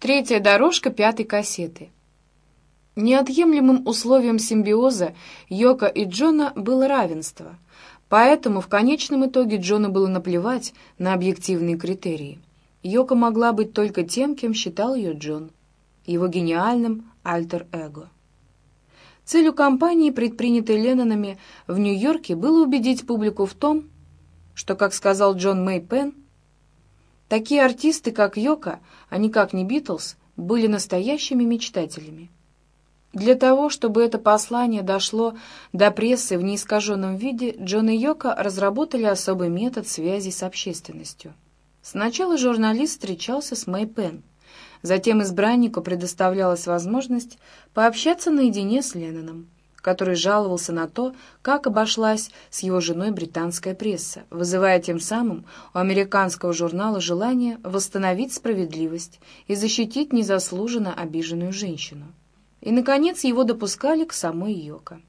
Третья дорожка пятой кассеты. Неотъемлемым условием симбиоза Йока и Джона было равенство, поэтому в конечном итоге Джона было наплевать на объективные критерии. Йока могла быть только тем, кем считал ее Джон, его гениальным альтер-эго. Целью кампании, предпринятой Леннонами в Нью-Йорке, было убедить публику в том, что, как сказал Джон Мэй Пен, Такие артисты, как Йока, а никак не Битлз, были настоящими мечтателями. Для того, чтобы это послание дошло до прессы в неискаженном виде, Джон и Йока разработали особый метод связи с общественностью. Сначала журналист встречался с Мэй Пен, затем избраннику предоставлялась возможность пообщаться наедине с Ленноном который жаловался на то, как обошлась с его женой британская пресса, вызывая тем самым у американского журнала желание восстановить справедливость и защитить незаслуженно обиженную женщину. И, наконец, его допускали к самой Йоко.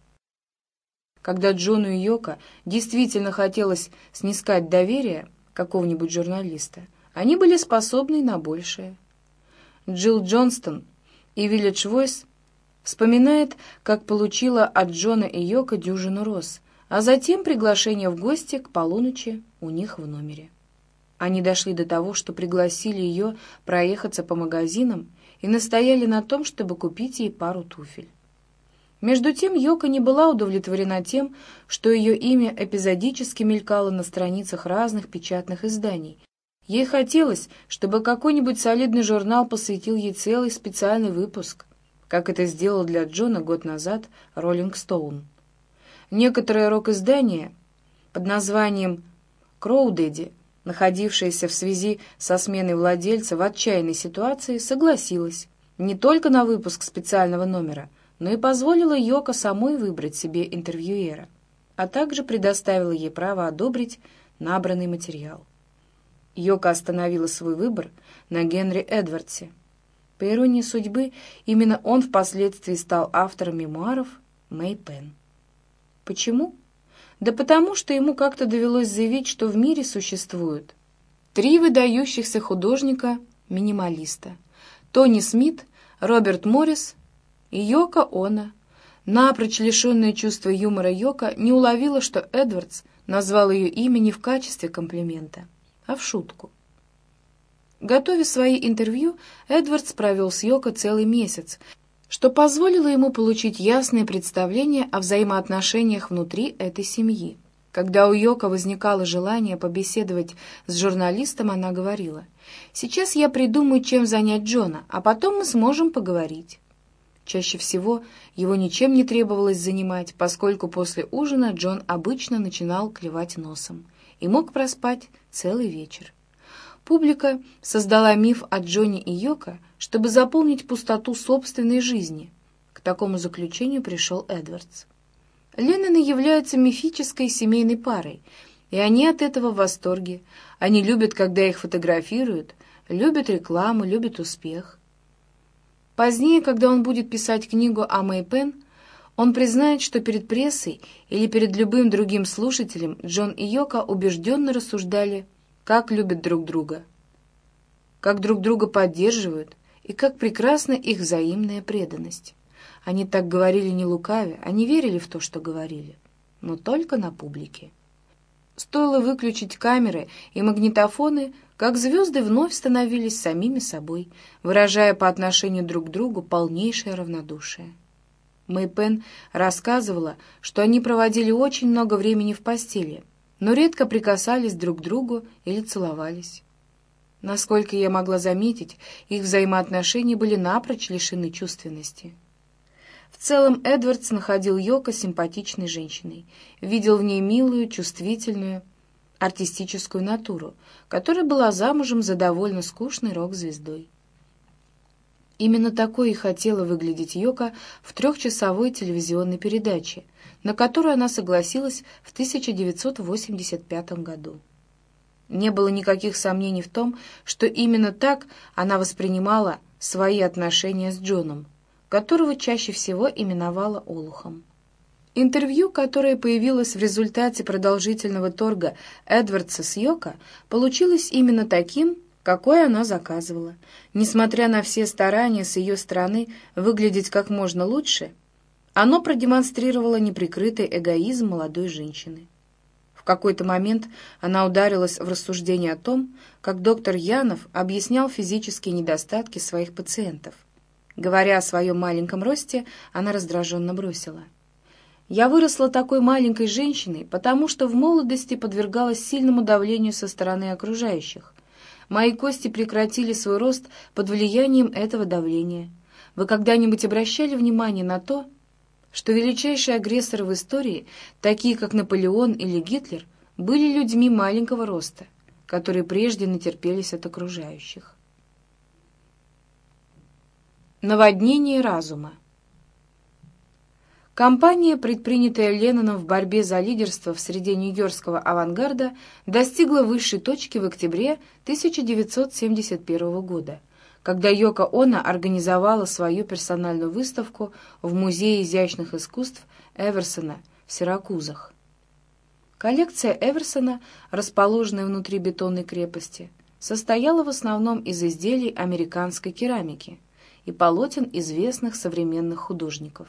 Когда Джону Йоко действительно хотелось снискать доверие какого-нибудь журналиста, они были способны на большее. Джилл Джонстон и Village Voice Вспоминает, как получила от Джона и Йока дюжину роз, а затем приглашение в гости к полуночи у них в номере. Они дошли до того, что пригласили ее проехаться по магазинам и настояли на том, чтобы купить ей пару туфель. Между тем Йока не была удовлетворена тем, что ее имя эпизодически мелькало на страницах разных печатных изданий. Ей хотелось, чтобы какой-нибудь солидный журнал посвятил ей целый специальный выпуск — как это сделал для Джона год назад «Роллинг Стоун». Некоторые рок-издания под названием «Кроудеди», находившаяся в связи со сменой владельца в отчаянной ситуации, согласилась не только на выпуск специального номера, но и позволила Йоко самой выбрать себе интервьюера, а также предоставила ей право одобрить набранный материал. Йока остановила свой выбор на Генри Эдвардсе, по иронии судьбы, именно он впоследствии стал автором мемуаров Мэй Пен. Почему? Да потому, что ему как-то довелось заявить, что в мире существуют три выдающихся художника-минималиста — Тони Смит, Роберт Моррис и Йока Оно. Напрочь лишенное чувства юмора Йока не уловила, что Эдвардс назвал ее имя не в качестве комплимента, а в шутку — Готовя свои интервью, Эдвардс провел с Йоко целый месяц, что позволило ему получить ясное представление о взаимоотношениях внутри этой семьи. Когда у Йока возникало желание побеседовать с журналистом, она говорила, «Сейчас я придумаю, чем занять Джона, а потом мы сможем поговорить». Чаще всего его ничем не требовалось занимать, поскольку после ужина Джон обычно начинал клевать носом и мог проспать целый вечер. Публика создала миф о Джонни и Йоко, чтобы заполнить пустоту собственной жизни. К такому заключению пришел Эдвардс. Ленноны являются мифической семейной парой, и они от этого в восторге. Они любят, когда их фотографируют, любят рекламу, любят успех. Позднее, когда он будет писать книгу о Мэй Пен, он признает, что перед прессой или перед любым другим слушателем Джон и Йока убежденно рассуждали как любят друг друга, как друг друга поддерживают и как прекрасна их взаимная преданность. Они так говорили не лукавя, они верили в то, что говорили, но только на публике. Стоило выключить камеры и магнитофоны, как звезды вновь становились самими собой, выражая по отношению друг к другу полнейшее равнодушие. Мэй Пен рассказывала, что они проводили очень много времени в постели — но редко прикасались друг к другу или целовались. Насколько я могла заметить, их взаимоотношения были напрочь лишены чувственности. В целом Эдвардс находил Йоко симпатичной женщиной, видел в ней милую, чувствительную, артистическую натуру, которая была замужем за довольно скучной рок-звездой. Именно такой и хотела выглядеть Йока в трехчасовой телевизионной передаче, на которую она согласилась в 1985 году. Не было никаких сомнений в том, что именно так она воспринимала свои отношения с Джоном, которого чаще всего именовала Олухом. Интервью, которое появилось в результате продолжительного торга Эдвардса с Йоко, получилось именно таким, какое она заказывала. Несмотря на все старания с ее стороны выглядеть как можно лучше, оно продемонстрировало неприкрытый эгоизм молодой женщины. В какой-то момент она ударилась в рассуждение о том, как доктор Янов объяснял физические недостатки своих пациентов. Говоря о своем маленьком росте, она раздраженно бросила. «Я выросла такой маленькой женщиной, потому что в молодости подвергалась сильному давлению со стороны окружающих. Мои кости прекратили свой рост под влиянием этого давления. Вы когда-нибудь обращали внимание на то, что величайшие агрессоры в истории, такие как Наполеон или Гитлер, были людьми маленького роста, которые прежде натерпелись от окружающих. Наводнение разума Кампания, предпринятая Ленноном в борьбе за лидерство в среде нью-йоркского авангарда, достигла высшей точки в октябре 1971 года – когда Йоко Оно организовала свою персональную выставку в Музее изящных искусств Эверсона в Сиракузах. Коллекция Эверсона, расположенная внутри бетонной крепости, состояла в основном из изделий американской керамики и полотен известных современных художников.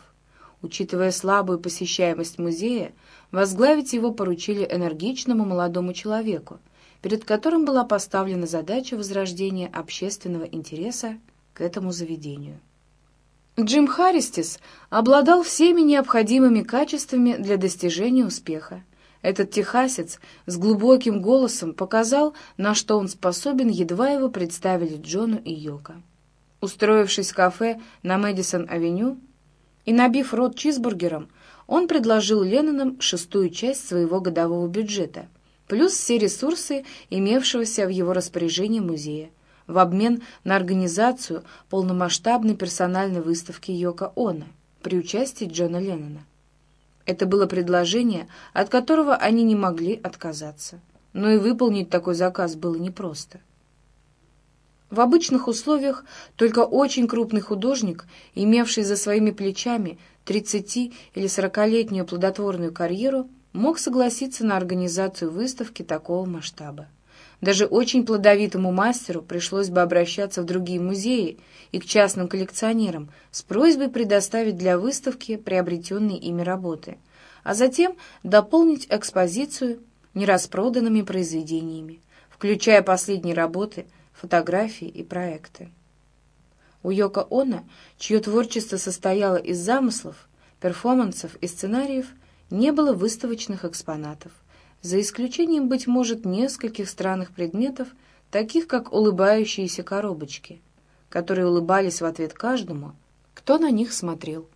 Учитывая слабую посещаемость музея, возглавить его поручили энергичному молодому человеку, перед которым была поставлена задача возрождения общественного интереса к этому заведению. Джим Харристис обладал всеми необходимыми качествами для достижения успеха. Этот техасец с глубоким голосом показал, на что он способен, едва его представили Джону и Йоко. Устроившись в кафе на Мэдисон-авеню и набив рот чизбургером, он предложил Леннонам шестую часть своего годового бюджета — плюс все ресурсы, имевшегося в его распоряжении музея, в обмен на организацию полномасштабной персональной выставки Йока Оно при участии Джона Леннона. Это было предложение, от которого они не могли отказаться. Но и выполнить такой заказ было непросто. В обычных условиях только очень крупный художник, имевший за своими плечами 30- или 40-летнюю плодотворную карьеру, мог согласиться на организацию выставки такого масштаба. Даже очень плодовитому мастеру пришлось бы обращаться в другие музеи и к частным коллекционерам с просьбой предоставить для выставки приобретенные ими работы, а затем дополнить экспозицию нераспроданными произведениями, включая последние работы, фотографии и проекты. У Йоко Оно, чье творчество состояло из замыслов, перформансов и сценариев, не было выставочных экспонатов, за исключением, быть может, нескольких странных предметов, таких как улыбающиеся коробочки, которые улыбались в ответ каждому, кто на них смотрел,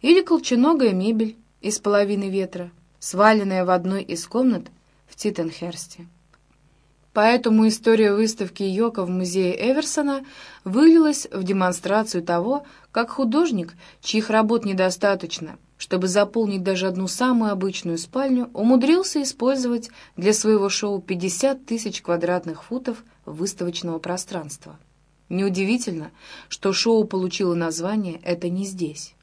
или колченогая мебель из половины ветра, сваленная в одной из комнат в Титенхерсте. Поэтому история выставки Йока в музее Эверсона вылилась в демонстрацию того, как художник, чьих работ недостаточно, чтобы заполнить даже одну самую обычную спальню, умудрился использовать для своего шоу 50 тысяч квадратных футов выставочного пространства. Неудивительно, что шоу получило название «Это не здесь».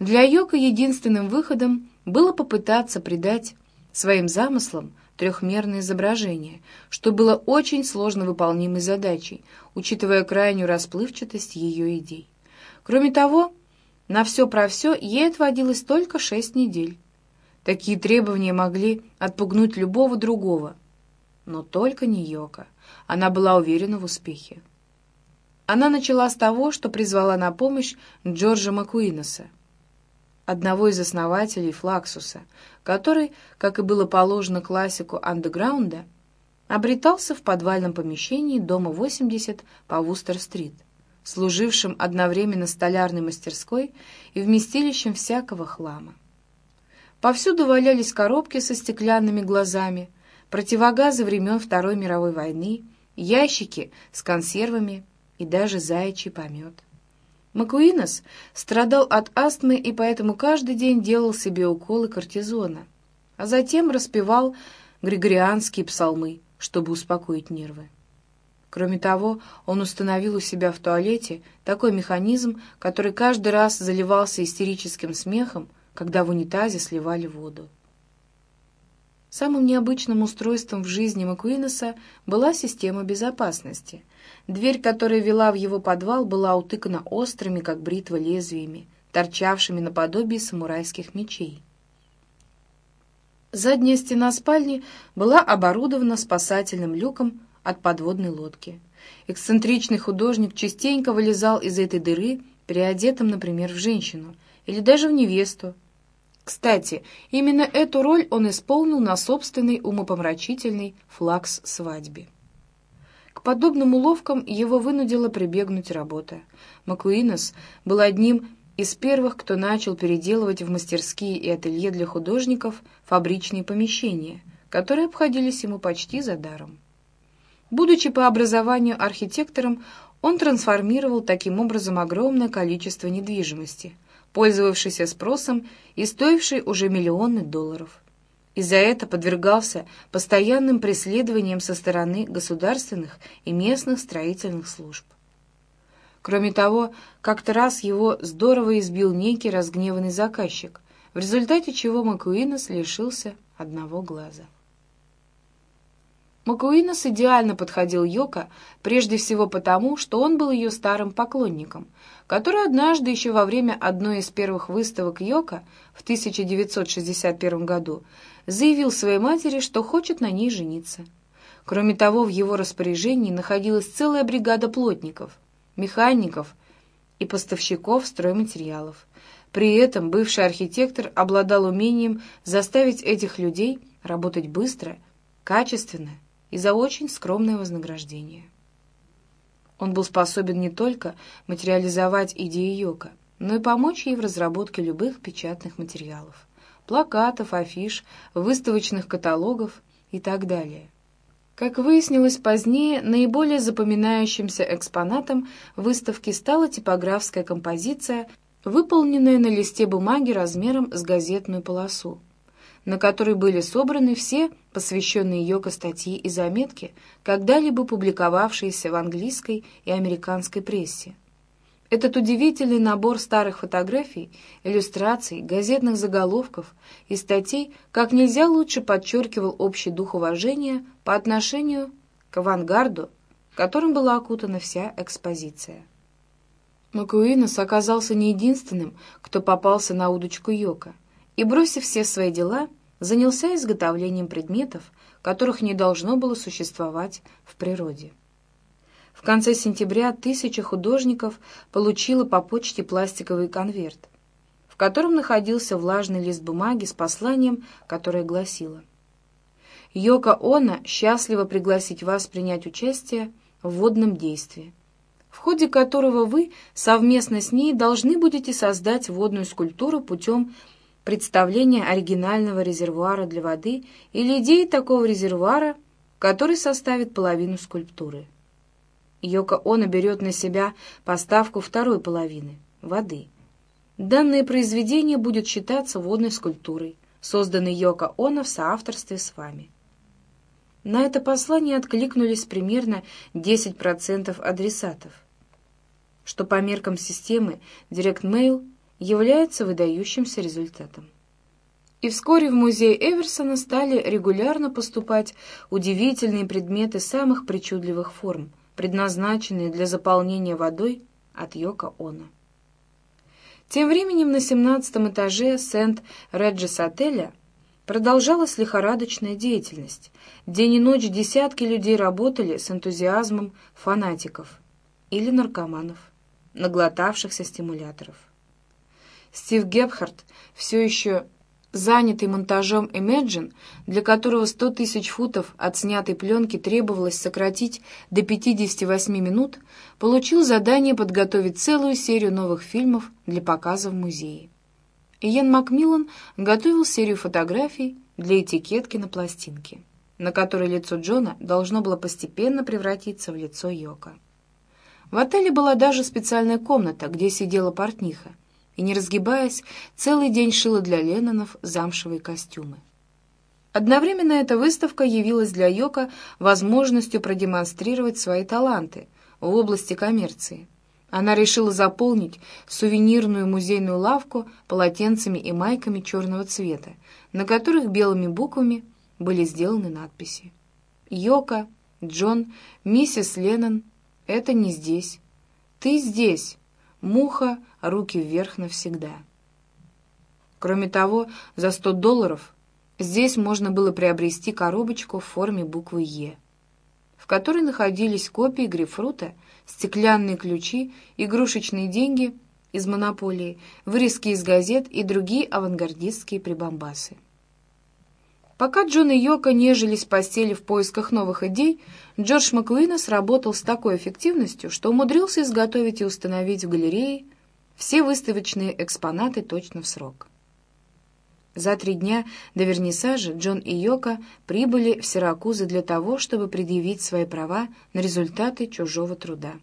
Для Йока единственным выходом было попытаться придать своим замыслам трехмерное изображение, что было очень сложно выполнимой задачей, учитывая крайнюю расплывчатость ее идей. Кроме того, на все про все ей отводилось только шесть недель. Такие требования могли отпугнуть любого другого, но только не Йока. Она была уверена в успехе. Она начала с того, что призвала на помощь Джорджа Макуиноса, одного из основателей Флаксуса, который, как и было положено классику андеграунда, обретался в подвальном помещении дома 80 по Вустер-стрит, служившем одновременно столярной мастерской и вместилищем всякого хлама. Повсюду валялись коробки со стеклянными глазами, противогазы времен Второй мировой войны, ящики с консервами и даже заячий помет. Макуинос страдал от астмы и поэтому каждый день делал себе уколы кортизона, а затем распевал григорианские псалмы, чтобы успокоить нервы. Кроме того, он установил у себя в туалете такой механизм, который каждый раз заливался истерическим смехом, когда в унитазе сливали воду. Самым необычным устройством в жизни Макуинеса была система безопасности. Дверь, которая вела в его подвал, была утыкана острыми, как бритва, лезвиями, торчавшими наподобие самурайских мечей. Задняя стена спальни была оборудована спасательным люком от подводной лодки. Эксцентричный художник частенько вылезал из этой дыры, переодетым, например, в женщину или даже в невесту, кстати, именно эту роль он исполнил на собственной умопомрачительной флакс-свадьбе. К подобным уловкам его вынудила прибегнуть работа. Макуинос был одним из первых, кто начал переделывать в мастерские и ателье для художников фабричные помещения, которые обходились ему почти за даром. Будучи по образованию архитектором, он трансформировал таким образом огромное количество недвижимости – пользовавшийся спросом и стоивший уже миллионы долларов. И за это подвергался постоянным преследованиям со стороны государственных и местных строительных служб. Кроме того, как-то раз его здорово избил некий разгневанный заказчик, в результате чего Макуинос лишился одного глаза. Макуинос идеально подходил Йоко, прежде всего потому, что он был ее старым поклонником — который однажды еще во время одной из первых выставок Йока в 1961 году заявил своей матери, что хочет на ней жениться. Кроме того, в его распоряжении находилась целая бригада плотников, механиков и поставщиков стройматериалов. При этом бывший архитектор обладал умением заставить этих людей работать быстро, качественно и за очень скромное вознаграждение. Он был способен не только материализовать идеи Йока, но и помочь ей в разработке любых печатных материалов, плакатов, афиш, выставочных каталогов и так далее. Как выяснилось позднее, наиболее запоминающимся экспонатом выставки стала типографская композиция, выполненная на листе бумаги размером с газетную полосу на которой были собраны все посвященные йога статьи и заметки, когда-либо публиковавшиеся в английской и американской прессе. Этот удивительный набор старых фотографий, иллюстраций, газетных заголовков и статей как нельзя лучше подчеркивал общий дух уважения по отношению к авангарду, которым была окутана вся экспозиция. Макуинос оказался не единственным, кто попался на удочку Йока, и, бросив все свои дела, занялся изготовлением предметов, которых не должно было существовать в природе. В конце сентября тысяча художников получила по почте пластиковый конверт, в котором находился влажный лист бумаги с посланием, которое гласило «Йока Она счастливо пригласить вас принять участие в водном действии, в ходе которого вы совместно с ней должны будете создать водную скульптуру путем представление оригинального резервуара для воды или идеи такого резервуара, который составит половину скульптуры. Йоко Оно берет на себя поставку второй половины — воды. Данное произведение будет считаться водной скульптурой, созданной Йоко Оно в соавторстве с вами. На это послание откликнулись примерно 10% адресатов, что по меркам системы Direct Mail является выдающимся результатом. И вскоре в музей Эверсона стали регулярно поступать удивительные предметы самых причудливых форм, предназначенные для заполнения водой от Йока Оно. Тем временем на 17 этаже Сент-Реджес отеля продолжалась лихорадочная деятельность. День и ночь десятки людей работали с энтузиазмом фанатиков или наркоманов, наглотавшихся стимуляторов. Стив Гепхард, все еще занятый монтажом Imagine, для которого 100 тысяч футов от снятой пленки требовалось сократить до 58 минут, получил задание подготовить целую серию новых фильмов для показа в музее. Иен Макмиллан готовил серию фотографий для этикетки на пластинке, на которой лицо Джона должно было постепенно превратиться в лицо Йока. В отеле была даже специальная комната, где сидела портниха, и, не разгибаясь, целый день шила для Леннонов замшевые костюмы. Одновременно эта выставка явилась для Йока возможностью продемонстрировать свои таланты в области коммерции. Она решила заполнить сувенирную музейную лавку полотенцами и майками черного цвета, на которых белыми буквами были сделаны надписи. «Йока, Джон, миссис Леннон, это не здесь. Ты здесь. Муха, руки вверх навсегда». Кроме того, за 100 долларов здесь можно было приобрести коробочку в форме буквы «Е», в которой находились копии грейпфрута, стеклянные ключи, игрушечные деньги из монополии, вырезки из газет и другие авангардистские прибамбасы. Пока Джон и Йока нежились в постели в поисках новых идей, Джордж Макуинес работал с такой эффективностью, что умудрился изготовить и установить в галерее все выставочные экспонаты точно в срок. За три дня до вернисажа Джон и Йока прибыли в Сиракузы для того, чтобы предъявить свои права на результаты чужого труда.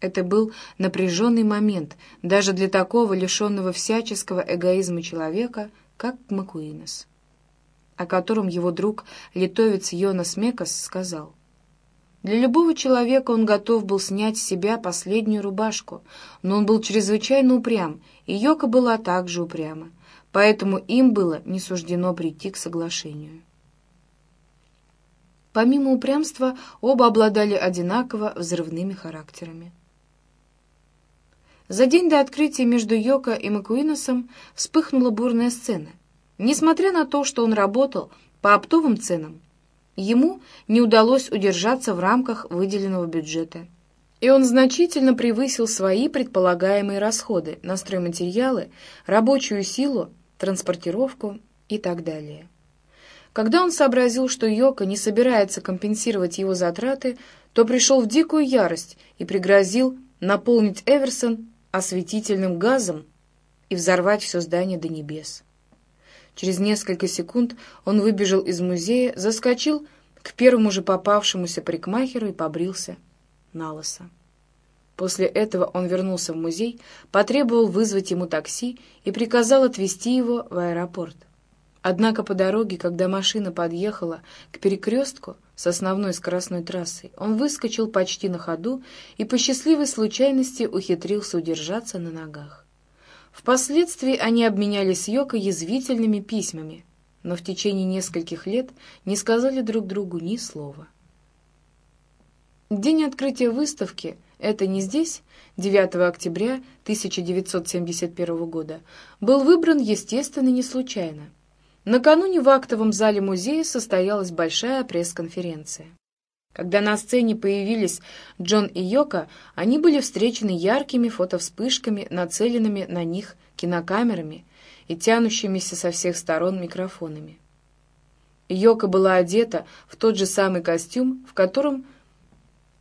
Это был напряженный момент даже для такого лишенного всяческого эгоизма человека, как Макуинес, о котором его друг, литовец Йонас Мекас, сказал. Для любого человека он готов был снять с себя последнюю рубашку, но он был чрезвычайно упрям, и Йока была также упряма поэтому им было не суждено прийти к соглашению. Помимо упрямства, оба обладали одинаково взрывными характерами. За день до открытия между Йоко и Макуиносом вспыхнула бурная сцена. Несмотря на то, что он работал по оптовым ценам, ему не удалось удержаться в рамках выделенного бюджета – и он значительно превысил свои предполагаемые расходы на стройматериалы, рабочую силу транспортировку и так далее. Когда он сообразил, что Йока не собирается компенсировать его затраты, то пришел в дикую ярость и пригрозил наполнить Эверсон осветительным газом и взорвать все здание до небес. Через несколько секунд он выбежал из музея, заскочил к первому же попавшемуся парикмахеру и побрился на лысо. После этого он вернулся в музей, потребовал вызвать ему такси и приказал отвезти его в аэропорт. Однако по дороге, когда машина подъехала к перекрестку с основной скоростной трассой, он выскочил почти на ходу и по счастливой случайности ухитрился удержаться на ногах. Впоследствии они обменялись Йоко язвительными письмами, но в течение нескольких лет не сказали друг другу ни слова. День открытия выставки — это не здесь, 9 октября 1971 года, был выбран, естественно, не случайно. Накануне в актовом зале музея состоялась большая пресс-конференция. Когда на сцене появились Джон и Йока, они были встречены яркими фотовспышками, нацеленными на них кинокамерами и тянущимися со всех сторон микрофонами. Йока была одета в тот же самый костюм, в котором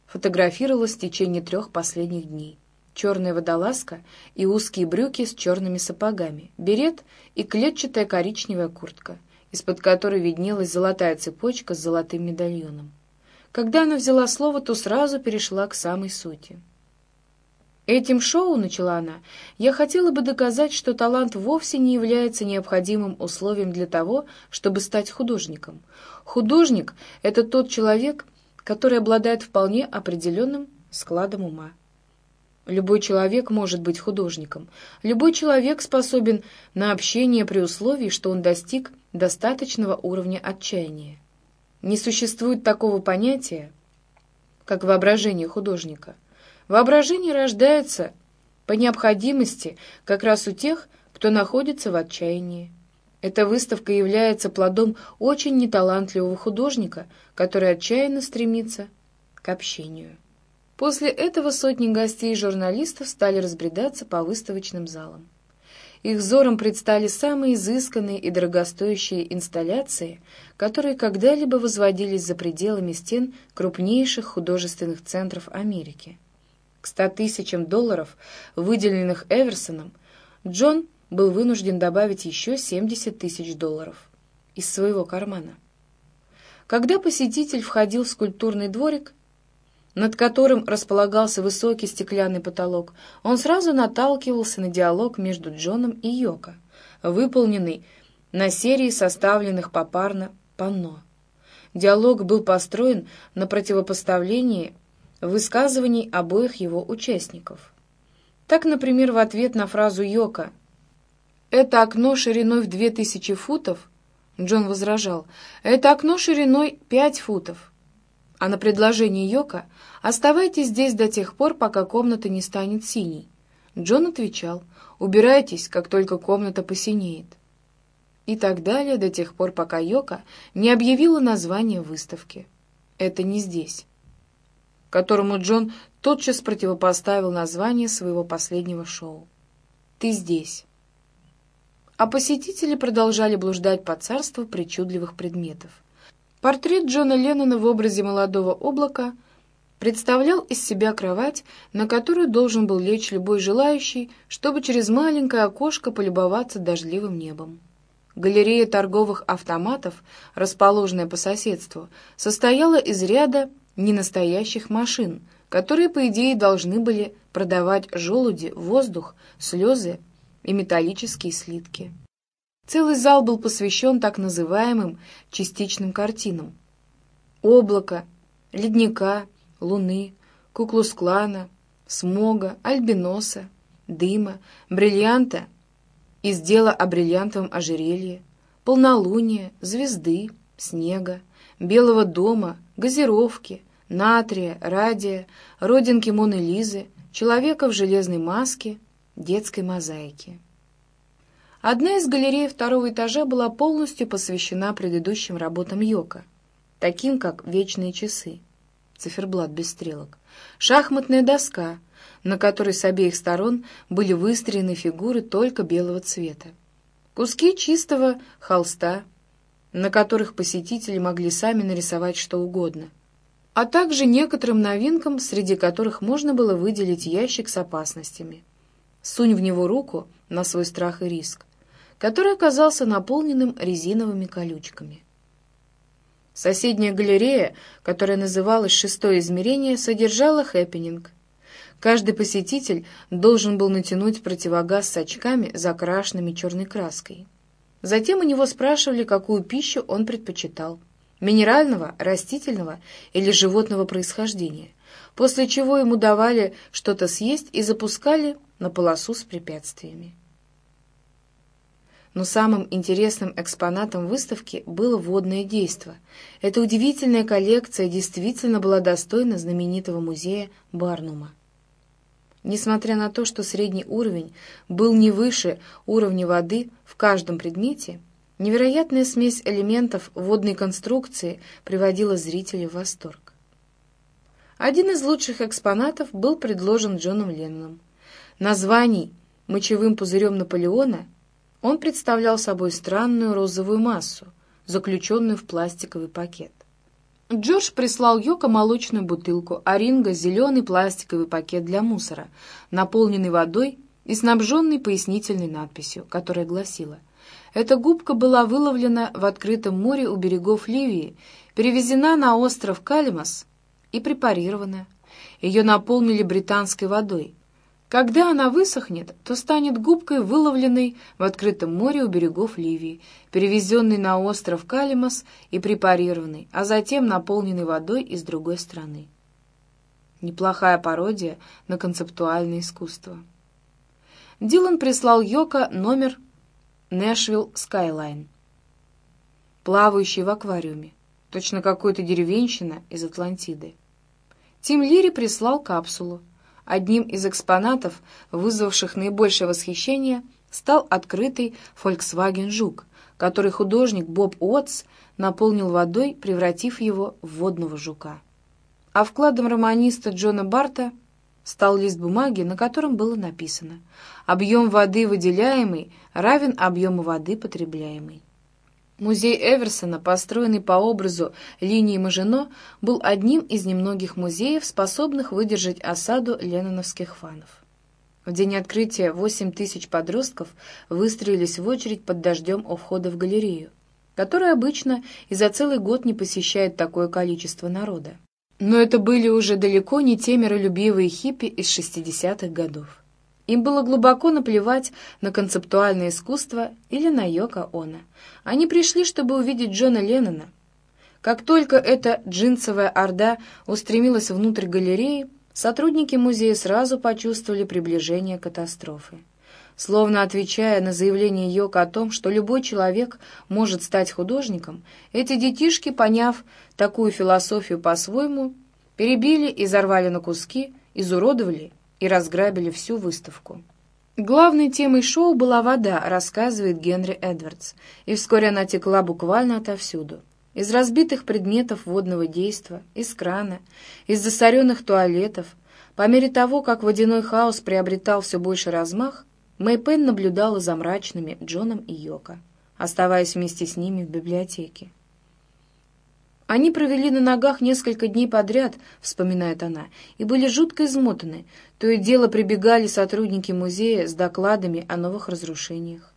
фотографировалась в течение трех последних дней. Черная водолазка и узкие брюки с черными сапогами, берет и клетчатая коричневая куртка, из-под которой виднелась золотая цепочка с золотым медальоном. Когда она взяла слово, то сразу перешла к самой сути. Этим шоу, начала она, я хотела бы доказать, что талант вовсе не является необходимым условием для того, чтобы стать художником. Художник — это тот человек, который обладает вполне определенным складом ума. Любой человек может быть художником. Любой человек способен на общение при условии, что он достиг достаточного уровня отчаяния. Не существует такого понятия, как воображение художника. Воображение рождается по необходимости как раз у тех, кто находится в отчаянии. Эта выставка является плодом очень неталантливого художника, который отчаянно стремится к общению. После этого сотни гостей и журналистов стали разбредаться по выставочным залам. Их взором предстали самые изысканные и дорогостоящие инсталляции, которые когда-либо возводились за пределами стен крупнейших художественных центров Америки. К ста тысячам долларов, выделенных Эверсоном, Джон был вынужден добавить еще 70 тысяч долларов из своего кармана. Когда посетитель входил в скульптурный дворик, над которым располагался высокий стеклянный потолок, он сразу наталкивался на диалог между Джоном и Йоко, выполненный на серии составленных попарно панно. Диалог был построен на противопоставлении высказываний обоих его участников. Так, например, в ответ на фразу Йока это окно шириной в две тысячи футов Джон возражал. «Это окно шириной пять футов». А на предложение Йока «Оставайтесь здесь до тех пор, пока комната не станет синей». Джон отвечал «Убирайтесь, как только комната посинеет». И так далее до тех пор, пока Йока не объявила название выставки. «Это не здесь», которому Джон тотчас противопоставил название своего последнего шоу. «Ты здесь» а посетители продолжали блуждать по царству причудливых предметов. Портрет Джона Леннона в образе молодого облака представлял из себя кровать, на которую должен был лечь любой желающий, чтобы через маленькое окошко полюбоваться дождливым небом. Галерея торговых автоматов, расположенная по соседству, состояла из ряда ненастоящих машин, которые, по идее, должны были продавать желуди, воздух, слезы, и металлические слитки. Целый зал был посвящен так называемым частичным картинам. Облака, ледника, луны, куклус-клана, смога, альбиноса, дыма, бриллианта, из дела о бриллиантовом ожерелье, полнолуния, звезды, снега, белого дома, газировки, натрия, радия, родинки Моны Лизы, человека в железной маске — детской мозаики. Одна из галерей второго этажа была полностью посвящена предыдущим работам Йока, таким как «Вечные часы», циферблат без стрелок, шахматная доска, на которой с обеих сторон были выстроены фигуры только белого цвета, куски чистого холста, на которых посетители могли сами нарисовать что угодно, а также некоторым новинкам, среди которых можно было выделить ящик с опасностями — Сунь в него руку на свой страх и риск, который оказался наполненным резиновыми колючками. Соседняя галерея, которая называлась «Шестое измерение», содержала хэппенинг. Каждый посетитель должен был натянуть противогаз с очками, закрашенными черной краской. Затем у него спрашивали, какую пищу он предпочитал – минерального, растительного или животного происхождения, после чего ему давали что-то съесть и запускали на полосу с препятствиями. Но самым интересным экспонатом выставки было водное действо. Эта удивительная коллекция действительно была достойна знаменитого музея Барнума. Несмотря на то, что средний уровень был не выше уровня воды в каждом предмете, невероятная смесь элементов водной конструкции приводила зрителей в восторг. Один из лучших экспонатов был предложен Джоном Ленноном названий мочевым пузырем Наполеона, он представлял собой странную розовую массу, заключенную в пластиковый пакет. Джордж прислал Йоко молочную бутылку, а Ринго — зеленый пластиковый пакет для мусора, наполненный водой и снабженный пояснительной надписью, которая гласила «Эта губка была выловлена в открытом море у берегов Ливии, перевезена на остров Калимас и препарирована. Ее наполнили британской водой, когда она высохнет, то станет губкой, выловленной в открытом море у берегов Ливии, перевезенной на остров Калимас и препарированной, а затем наполненной водой из другой страны. Неплохая пародия на концептуальное искусство. Дилан прислал Йока номер Нэшвилл Скайлайн, плавающий в аквариуме, точно какой-то деревенщина из Атлантиды. Тим Лири прислал капсулу, Одним из экспонатов, вызвавших наибольшее восхищение, стал открытый Volkswagen Жук, который художник Боб Уотс наполнил водой, превратив его в водного жука. А вкладом романиста Джона Барта стал лист бумаги, на котором было написано «Объем воды, выделяемый, равен объему воды, потребляемой». Музей Эверсона, построенный по образу линии Мажино, был одним из немногих музеев, способных выдержать осаду ленноновских фанов. В день открытия 8 тысяч подростков выстроились в очередь под дождем у входа в галерею, которая обычно и за целый год не посещает такое количество народа. Но это были уже далеко не те миролюбивые хиппи из 60-х годов. Им было глубоко наплевать на концептуальное искусство или на Йоко Оно. Они пришли, чтобы увидеть Джона Леннона. Как только эта джинсовая орда устремилась внутрь галереи, сотрудники музея сразу почувствовали приближение катастрофы. Словно отвечая на заявление Йока о том, что любой человек может стать художником, эти детишки, поняв такую философию по-своему, перебили и зарвали на куски, изуродовали и разграбили всю выставку. Главной темой шоу была вода, рассказывает Генри Эдвардс, и вскоре она текла буквально отовсюду. Из разбитых предметов водного действа, из крана, из засоренных туалетов. По мере того, как водяной хаос приобретал все больше размах, Мэй Пен наблюдала за мрачными Джоном и Йоко, оставаясь вместе с ними в библиотеке. «Они провели на ногах несколько дней подряд», — вспоминает она, «и были жутко измотаны. То и дело прибегали сотрудники музея с докладами о новых разрушениях.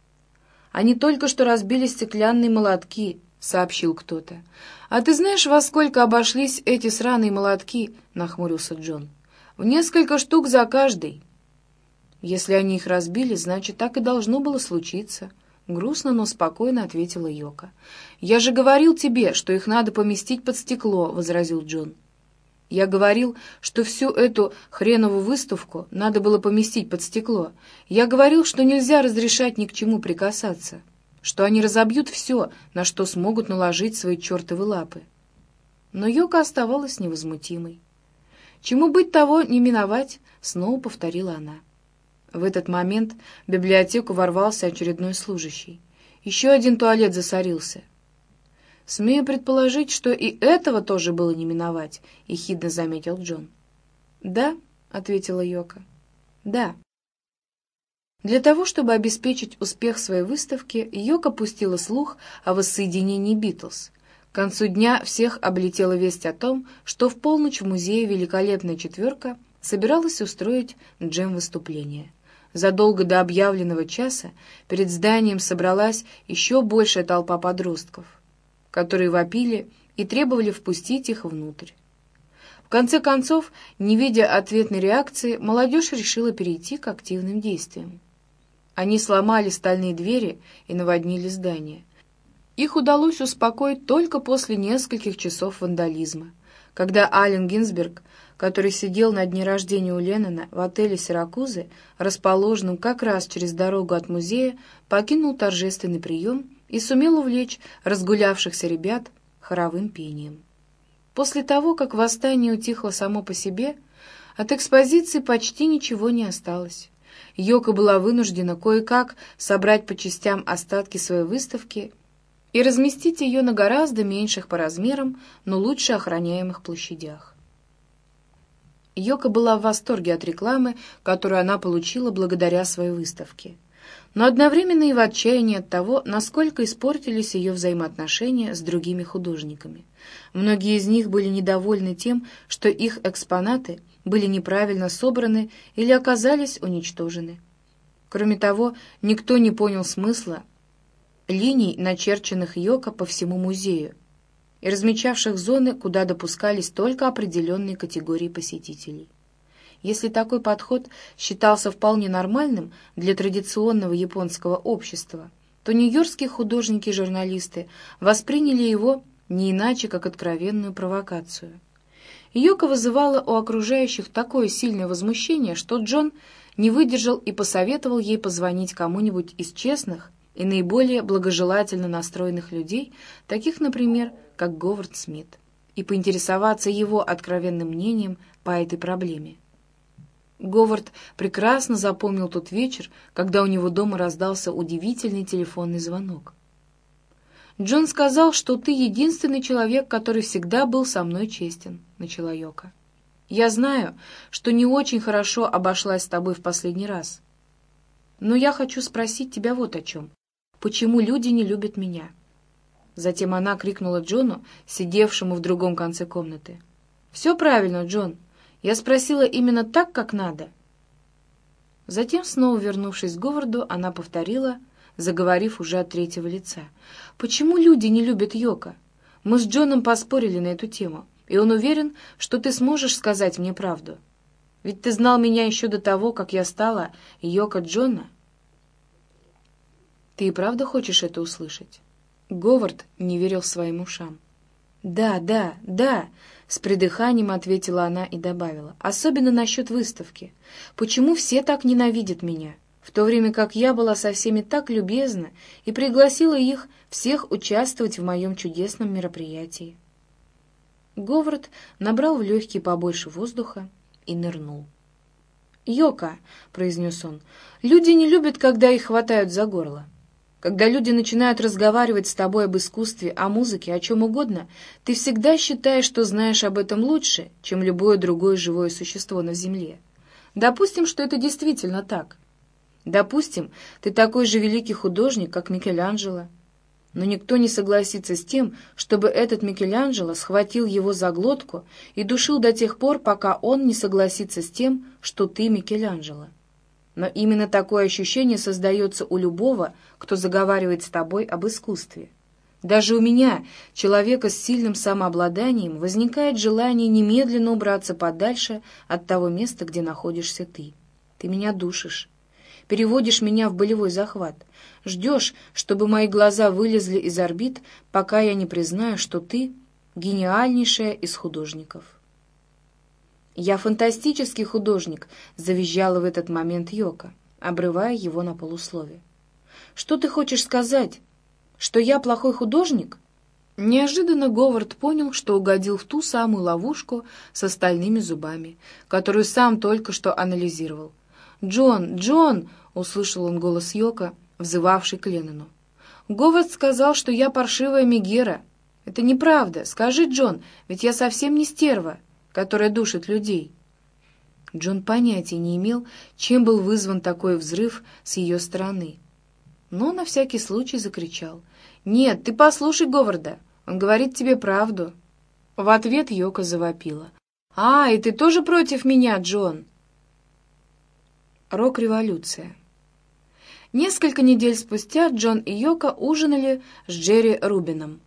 Они только что разбили стеклянные молотки», — сообщил кто-то. «А ты знаешь, во сколько обошлись эти сраные молотки?» — нахмурился Джон. «В несколько штук за каждый». «Если они их разбили, значит, так и должно было случиться», — грустно, но спокойно ответила Йока. «Я же говорил тебе, что их надо поместить под стекло», — возразил Джон. «Я говорил, что всю эту хреновую выставку надо было поместить под стекло. Я говорил, что нельзя разрешать ни к чему прикасаться, что они разобьют все, на что смогут наложить свои чертовы лапы». Но Йока оставалась невозмутимой. «Чему быть того не миновать», — снова повторила она. В этот момент в библиотеку ворвался очередной служащий. Еще один туалет засорился. «Смею предположить, что и этого тоже было не миновать», — ехидно заметил Джон. «Да», — ответила Йока. «Да». Для того, чтобы обеспечить успех своей выставки, Йока пустила слух о воссоединении Битлз. К концу дня всех облетела весть о том, что в полночь в музее «Великолепная четверка» собиралась устроить джем-выступление. Задолго до объявленного часа перед зданием собралась еще большая толпа подростков, которые вопили и требовали впустить их внутрь. В конце концов, не видя ответной реакции, молодежь решила перейти к активным действиям. Они сломали стальные двери и наводнили здание. Их удалось успокоить только после нескольких часов вандализма, когда Ален Гинзберг который сидел на дне рождения у Леннона в отеле «Сиракузы», расположенном как раз через дорогу от музея, покинул торжественный прием и сумел увлечь разгулявшихся ребят хоровым пением. После того, как восстание утихло само по себе, от экспозиции почти ничего не осталось. Йока была вынуждена кое-как собрать по частям остатки своей выставки и разместить ее на гораздо меньших по размерам, но лучше охраняемых площадях. Йока была в восторге от рекламы, которую она получила благодаря своей выставке. Но одновременно и в отчаянии от того, насколько испортились ее взаимоотношения с другими художниками. Многие из них были недовольны тем, что их экспонаты были неправильно собраны или оказались уничтожены. Кроме того, никто не понял смысла линий, начерченных Йока по всему музею, и размечавших зоны, куда допускались только определенные категории посетителей. Если такой подход считался вполне нормальным для традиционного японского общества, то нью-йоркские художники и журналисты восприняли его не иначе, как откровенную провокацию. Йока вызывала у окружающих такое сильное возмущение, что Джон не выдержал и посоветовал ей позвонить кому-нибудь из честных и наиболее благожелательно настроенных людей, таких, например, как Говард Смит, и поинтересоваться его откровенным мнением по этой проблеме. Говард прекрасно запомнил тот вечер, когда у него дома раздался удивительный телефонный звонок. «Джон сказал, что ты единственный человек, который всегда был со мной честен», — начала Йока. «Я знаю, что не очень хорошо обошлась с тобой в последний раз. Но я хочу спросить тебя вот о чем. Почему люди не любят меня?» Затем она крикнула Джону, сидевшему в другом конце комнаты. «Все правильно, Джон. Я спросила именно так, как надо». Затем, снова вернувшись к Говарду, она повторила, заговорив уже от третьего лица. «Почему люди не любят Йока? Мы с Джоном поспорили на эту тему, и он уверен, что ты сможешь сказать мне правду. Ведь ты знал меня еще до того, как я стала Йока Джона. Ты и правда хочешь это услышать?» Говард не верил своим ушам. «Да, да, да!» — с придыханием ответила она и добавила. «Особенно насчет выставки. Почему все так ненавидят меня? в то время как я была со всеми так любезна и пригласила их всех участвовать в моем чудесном мероприятии. Говард набрал в легкие побольше воздуха и нырнул. «Йока», — произнес он, — «люди не любят, когда их хватают за горло. Когда люди начинают разговаривать с тобой об искусстве, о музыке, о чем угодно, ты всегда считаешь, что знаешь об этом лучше, чем любое другое живое существо на Земле. Допустим, что это действительно так. Допустим, ты такой же великий художник, как Микеланджело. Но никто не согласится с тем, чтобы этот Микеланджело схватил его за глотку и душил до тех пор, пока он не согласится с тем, что ты Микеланджело. Но именно такое ощущение создается у любого, кто заговаривает с тобой об искусстве. Даже у меня, человека с сильным самообладанием, возникает желание немедленно убраться подальше от того места, где находишься ты. Ты меня душишь. Переводишь меня в болевой захват. Ждешь, чтобы мои глаза вылезли из орбит, пока я не признаю, что ты гениальнейшая из художников. «Я фантастический художник», — завизжала в этот момент Йока, обрывая его на полуслове. «Что ты хочешь сказать? Что я плохой художник?» Неожиданно Говард понял, что угодил в ту самую ловушку с остальными зубами, которую сам только что анализировал. «Джон! Джон!» — услышал он голос Йока, взывавший к Леннону. «Говард сказал, что я паршивая Мегера. Это неправда. Скажи, Джон, ведь я совсем не стерва которая душит людей. Джон понятия не имел, чем был вызван такой взрыв с ее стороны. Но на всякий случай закричал. «Нет, ты послушай Говарда, он говорит тебе правду». В ответ Йока завопила. «А, и ты тоже против меня, Джон?» Рок-революция Несколько недель спустя Джон и Йока ужинали с Джерри Рубином.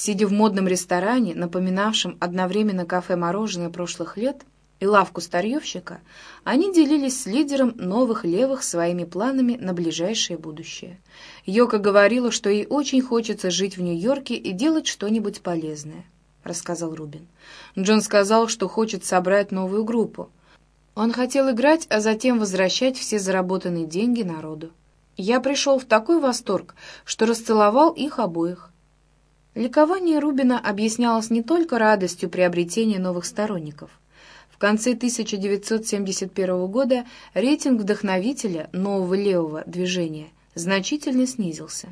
Сидя в модном ресторане, напоминавшем одновременно кафе-мороженое прошлых лет и лавку старьевщика, они делились с лидером новых левых своими планами на ближайшее будущее. Йока говорила, что ей очень хочется жить в Нью-Йорке и делать что-нибудь полезное, — рассказал Рубин. Джон сказал, что хочет собрать новую группу. Он хотел играть, а затем возвращать все заработанные деньги народу. Я пришел в такой восторг, что расцеловал их обоих. Ликование Рубина объяснялось не только радостью приобретения новых сторонников. В конце 1971 года рейтинг вдохновителя нового левого движения значительно снизился.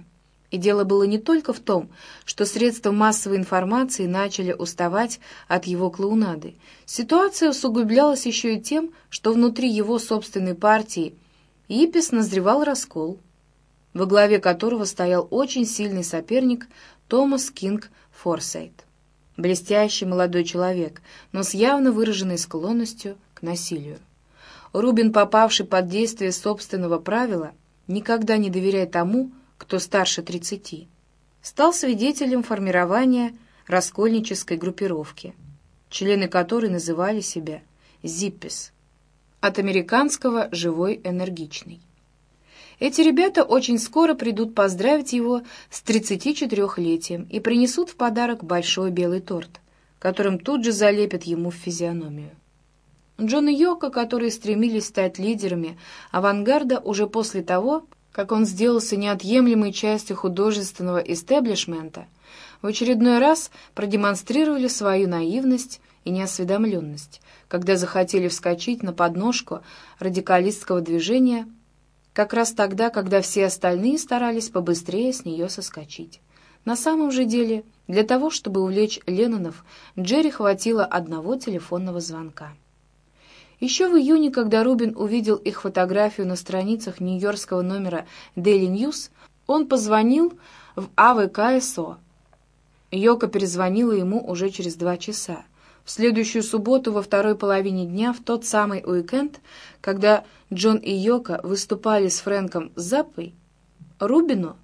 И дело было не только в том, что средства массовой информации начали уставать от его клоунады. Ситуация усугублялась еще и тем, что внутри его собственной партии Ипис назревал раскол, во главе которого стоял очень сильный соперник Томас Кинг Форсайт. Блестящий молодой человек, но с явно выраженной склонностью к насилию. Рубин, попавший под действие собственного правила, никогда не доверяя тому, кто старше 30, стал свидетелем формирования раскольнической группировки, члены которой называли себя «зиппис», от американского «живой энергичный». Эти ребята очень скоро придут поздравить его с 34-летием и принесут в подарок большой белый торт, которым тут же залепят ему в физиономию. Джон и Йоко, которые стремились стать лидерами авангарда уже после того, как он сделался неотъемлемой частью художественного истеблишмента, в очередной раз продемонстрировали свою наивность и неосведомленность, когда захотели вскочить на подножку радикалистского движения как раз тогда, когда все остальные старались побыстрее с нее соскочить. На самом же деле, для того, чтобы увлечь Леннонов, Джерри хватило одного телефонного звонка. Еще в июне, когда Рубин увидел их фотографию на страницах нью-йоркского номера Daily News, он позвонил в АВКСО. Йока перезвонила ему уже через два часа. В следующую субботу во второй половине дня, в тот самый уикенд, когда Джон и Йока выступали с Фрэнком Заппой, Рубину,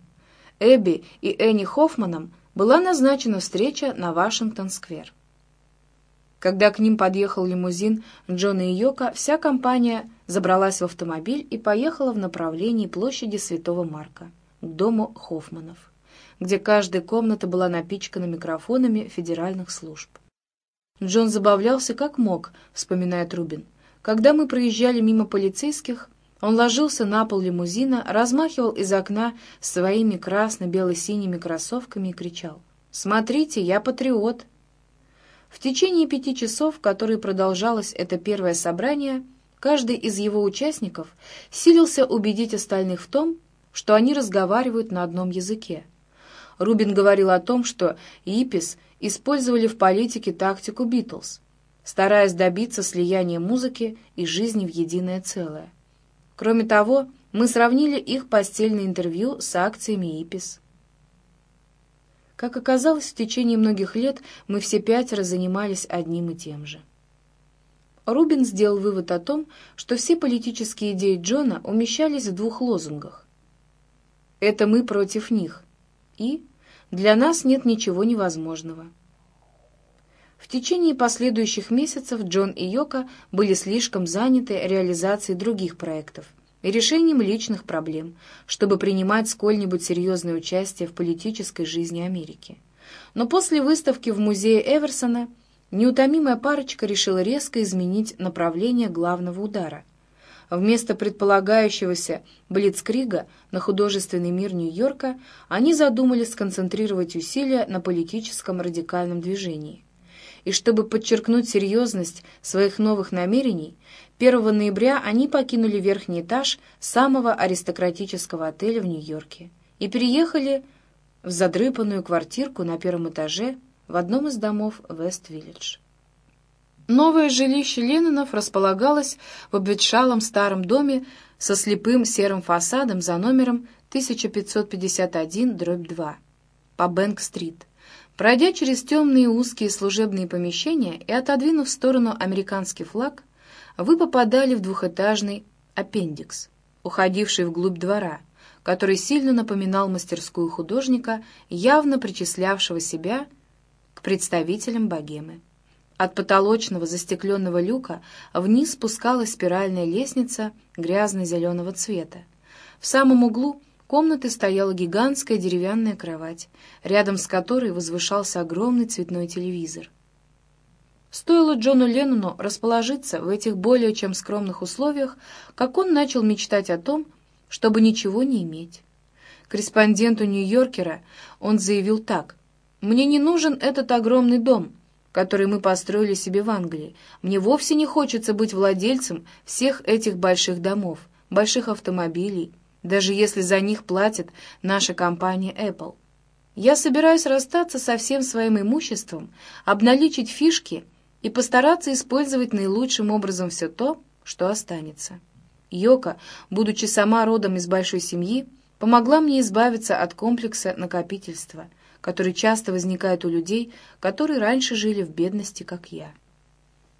Эбби и Энни Хоффманом была назначена встреча на Вашингтон-сквер. Когда к ним подъехал лимузин Джона и Йока, вся компания забралась в автомобиль и поехала в направлении площади Святого Марка, к дому Хоффманов, где каждая комната была напичкана микрофонами федеральных служб. Джон забавлялся как мог, вспоминает Рубин. Когда мы проезжали мимо полицейских, Он ложился на пол лимузина, размахивал из окна своими красно-бело-синими кроссовками и кричал «Смотрите, я патриот!». В течение пяти часов, которые продолжалось это первое собрание, каждый из его участников силился убедить остальных в том, что они разговаривают на одном языке. Рубин говорил о том, что Ипис использовали в политике тактику Битлз, стараясь добиться слияния музыки и жизни в единое целое. Кроме того, мы сравнили их постельное интервью с акциями ИПИС. Как оказалось, в течение многих лет мы все пятеро занимались одним и тем же. Рубин сделал вывод о том, что все политические идеи Джона умещались в двух лозунгах. «Это мы против них» и «Для нас нет ничего невозможного». В течение последующих месяцев Джон и Йока были слишком заняты реализацией других проектов и решением личных проблем, чтобы принимать сколь-нибудь серьезное участие в политической жизни Америки. Но после выставки в музее Эверсона неутомимая парочка решила резко изменить направление главного удара. Вместо предполагающегося Блицкрига на художественный мир Нью-Йорка они задумали сконцентрировать усилия на политическом радикальном движении – и чтобы подчеркнуть серьезность своих новых намерений, 1 ноября они покинули верхний этаж самого аристократического отеля в Нью-Йорке и переехали в задрыпанную квартирку на первом этаже в одном из домов Вест-Виллидж. Новое жилище Леннонов располагалось в обветшалом старом доме со слепым серым фасадом за номером 1551-2 по Бэнк-стрит. Пройдя через темные узкие служебные помещения и отодвинув в сторону американский флаг, вы попадали в двухэтажный аппендикс, уходивший вглубь двора, который сильно напоминал мастерскую художника, явно причислявшего себя к представителям богемы. От потолочного застекленного люка вниз спускалась спиральная лестница грязно-зеленого цвета. В самом углу комнаты стояла гигантская деревянная кровать, рядом с которой возвышался огромный цветной телевизор. Стоило Джону Леннону расположиться в этих более чем скромных условиях, как он начал мечтать о том, чтобы ничего не иметь. Корреспонденту Нью-Йоркера он заявил так. «Мне не нужен этот огромный дом, который мы построили себе в Англии. Мне вовсе не хочется быть владельцем всех этих больших домов, больших автомобилей, даже если за них платит наша компания Apple. Я собираюсь расстаться со всем своим имуществом, обналичить фишки и постараться использовать наилучшим образом все то, что останется. Йока, будучи сама родом из большой семьи, помогла мне избавиться от комплекса накопительства, который часто возникает у людей, которые раньше жили в бедности, как я.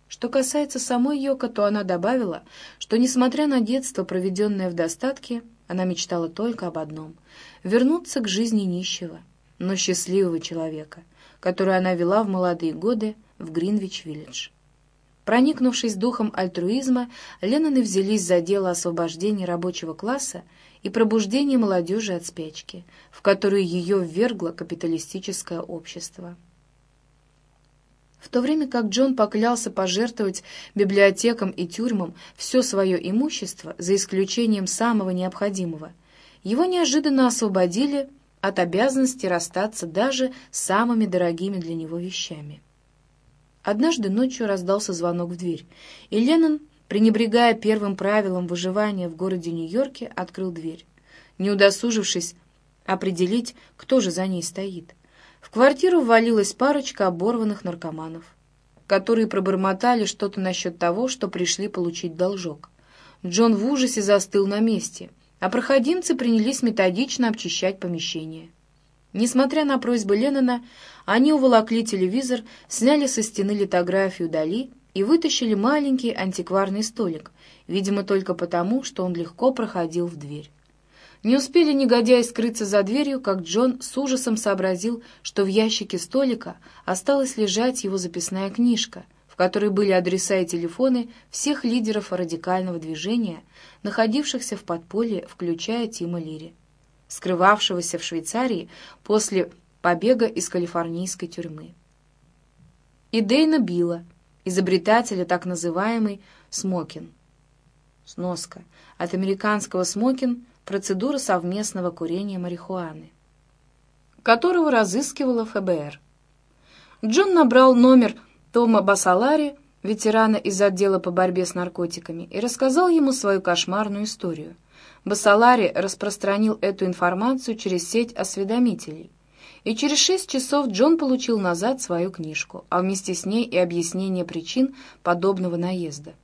Что касается самой Йока, то она добавила, что, несмотря на детство, проведенное в достатке, она мечтала только об одном — вернуться к жизни нищего, но счастливого человека, которую она вела в молодые годы в Гринвич-Виллидж. Проникнувшись духом альтруизма, Ленноны взялись за дело освобождения рабочего класса и пробуждения молодежи от спячки, в которую ее ввергло капиталистическое общество. В то время как Джон поклялся пожертвовать библиотекам и тюрьмам все свое имущество, за исключением самого необходимого, его неожиданно освободили от обязанности расстаться даже с самыми дорогими для него вещами. Однажды ночью раздался звонок в дверь, и Леннон, пренебрегая первым правилом выживания в городе Нью-Йорке, открыл дверь, не удосужившись определить, кто же за ней стоит — в квартиру ввалилась парочка оборванных наркоманов, которые пробормотали что-то насчет того, что пришли получить должок. Джон в ужасе застыл на месте, а проходимцы принялись методично обчищать помещение. Несмотря на просьбы Леннона, они уволокли телевизор, сняли со стены литографию Дали и вытащили маленький антикварный столик, видимо, только потому, что он легко проходил в дверь. Не успели негодяи скрыться за дверью, как Джон с ужасом сообразил, что в ящике столика осталась лежать его записная книжка, в которой были адреса и телефоны всех лидеров радикального движения, находившихся в подполье, включая Тима Лири, скрывавшегося в Швейцарии после побега из калифорнийской тюрьмы. И Дейна Билла, изобретателя так называемой «Смокин». Сноска. От американского «смокин» — процедура совместного курения марихуаны, которого разыскивала ФБР. Джон набрал номер Тома Басалари, ветерана из отдела по борьбе с наркотиками, и рассказал ему свою кошмарную историю. Басалари распространил эту информацию через сеть осведомителей. И через шесть часов Джон получил назад свою книжку, а вместе с ней и объяснение причин подобного наезда.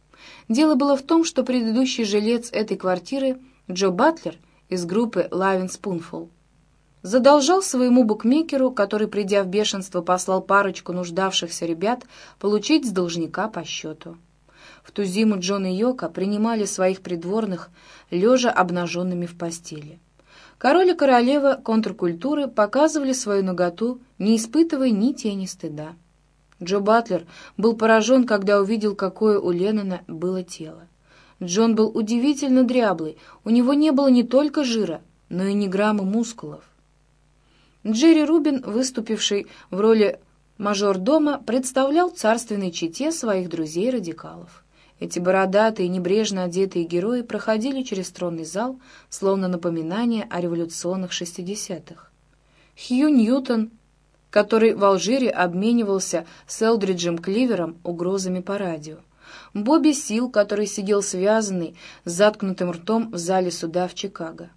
Дело было в том, что предыдущий жилец этой квартиры, Джо Батлер, из группы Лавин Спунфул, задолжал своему букмекеру, который, придя в бешенство, послал парочку нуждавшихся ребят получить с должника по счету. В ту зиму Джон и Йока принимали своих придворных, лежа обнаженными в постели. Король и королева контркультуры показывали свою наготу, не испытывая ни тени стыда. Джо Батлер был поражен, когда увидел, какое у Леннона было тело. Джон был удивительно дряблый, у него не было не только жира, но и ни грамма мускулов. Джерри Рубин, выступивший в роли мажор-дома, представлял царственной чете своих друзей-радикалов. Эти бородатые, небрежно одетые герои проходили через тронный зал, словно напоминание о революционных шестидесятых. Хью Ньютон, который в Алжире обменивался с Элдриджем Кливером угрозами по радио. Бобби Сил, который сидел связанный с заткнутым ртом в зале суда в Чикаго.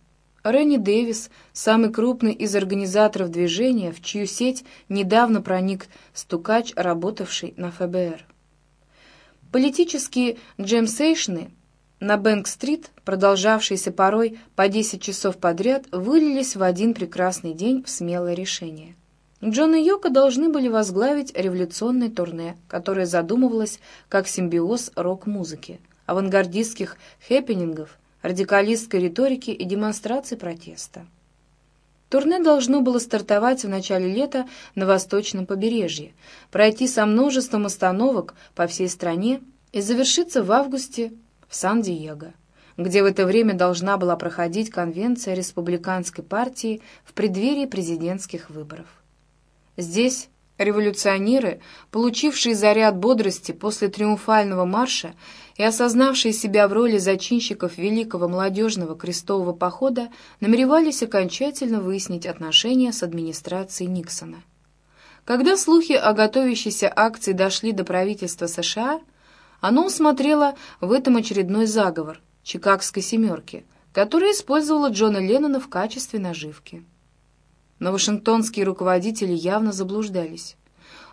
Ренни Дэвис, самый крупный из организаторов движения, в чью сеть недавно проник стукач, работавший на ФБР. Политические джемсейшны на Бэнк-стрит, продолжавшиеся порой по 10 часов подряд, вылились в один прекрасный день в смелое решение. Джон и Йока должны были возглавить революционное турне, которое задумывалось как симбиоз рок-музыки, авангардистских хэппенингов, радикалистской риторики и демонстраций протеста. Турне должно было стартовать в начале лета на восточном побережье, пройти со множеством остановок по всей стране и завершиться в августе в Сан-Диего, где в это время должна была проходить конвенция республиканской партии в преддверии президентских выборов. Здесь революционеры, получившие заряд бодрости после триумфального марша и осознавшие себя в роли зачинщиков Великого молодежного крестового похода, намеревались окончательно выяснить отношения с администрацией Никсона. Когда слухи о готовящейся акции дошли до правительства США, оно усмотрело в этом очередной заговор «Чикагской семерки», который использовала Джона Леннона в качестве наживки но вашингтонские руководители явно заблуждались.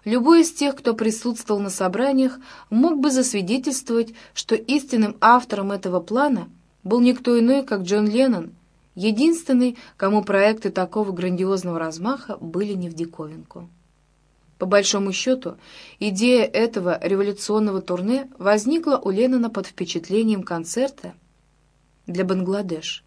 Любой из тех, кто присутствовал на собраниях, мог бы засвидетельствовать, что истинным автором этого плана был никто иной, как Джон Леннон, единственный, кому проекты такого грандиозного размаха были не в диковинку. По большому счету, идея этого революционного турне возникла у Леннона под впечатлением концерта для Бангладеш.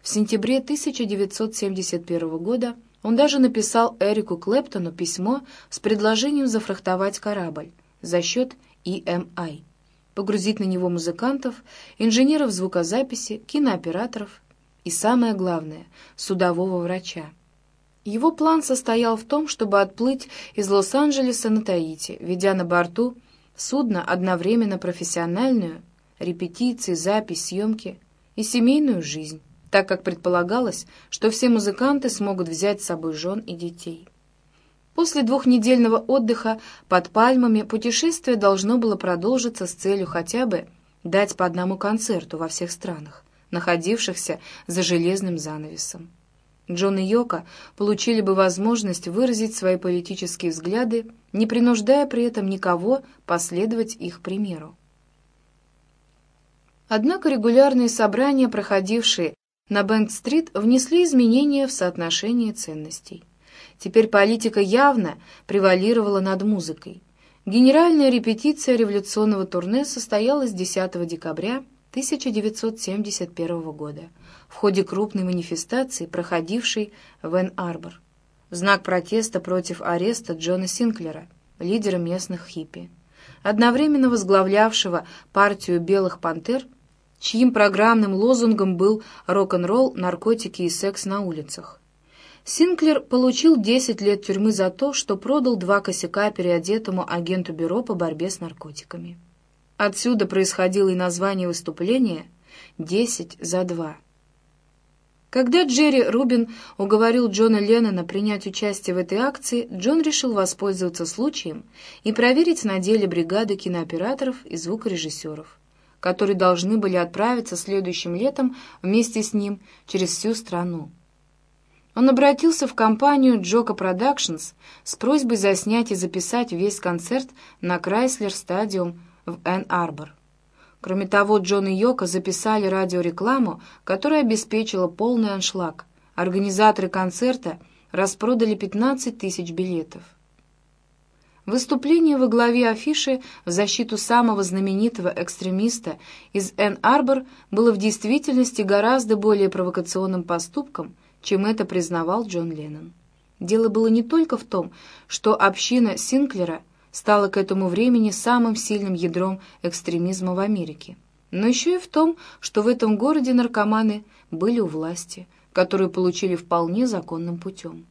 В сентябре 1971 года он даже написал Эрику Клэптону письмо с предложением зафрахтовать корабль за счет EMI, погрузить на него музыкантов, инженеров звукозаписи, кинооператоров и, самое главное, судового врача. Его план состоял в том, чтобы отплыть из Лос-Анджелеса на Таити, ведя на борту судно одновременно профессиональную, репетиции, запись, съемки и семейную жизнь так как предполагалось, что все музыканты смогут взять с собой жен и детей. После двухнедельного отдыха под пальмами путешествие должно было продолжиться с целью хотя бы дать по одному концерту во всех странах, находившихся за железным занавесом. Джон и Йока получили бы возможность выразить свои политические взгляды, не принуждая при этом никого последовать их примеру. Однако регулярные собрания, проходившие на Бэнк-стрит внесли изменения в соотношение ценностей. Теперь политика явно превалировала над музыкой. Генеральная репетиция революционного турне состоялась 10 декабря 1971 года в ходе крупной манифестации, проходившей в Энн-Арбор, в знак протеста против ареста Джона Синклера, лидера местных хиппи, одновременно возглавлявшего партию «Белых пантер» чьим программным лозунгом был рок-н-ролл, наркотики и секс на улицах. Синклер получил 10 лет тюрьмы за то, что продал два косяка переодетому агенту бюро по борьбе с наркотиками. Отсюда происходило и название выступления Десять за два. Когда Джерри Рубин уговорил Джона Леннона принять участие в этой акции, Джон решил воспользоваться случаем и проверить на деле бригады кинооператоров и звукорежиссеров, которые должны были отправиться следующим летом вместе с ним через всю страну. Он обратился в компанию Джока Productions с просьбой заснять и записать весь концерт на Крайслер Стадиум в Энн-Арбор. Кроме того, Джон и Йока записали радиорекламу, которая обеспечила полный аншлаг. Организаторы концерта распродали 15 тысяч билетов. Выступление во главе афиши в защиту самого знаменитого экстремиста из Энн-Арбор было в действительности гораздо более провокационным поступком, чем это признавал Джон Леннон. Дело было не только в том, что община Синклера стала к этому времени самым сильным ядром экстремизма в Америке. Но еще и в том, что в этом городе наркоманы были у власти, которую получили вполне законным путем.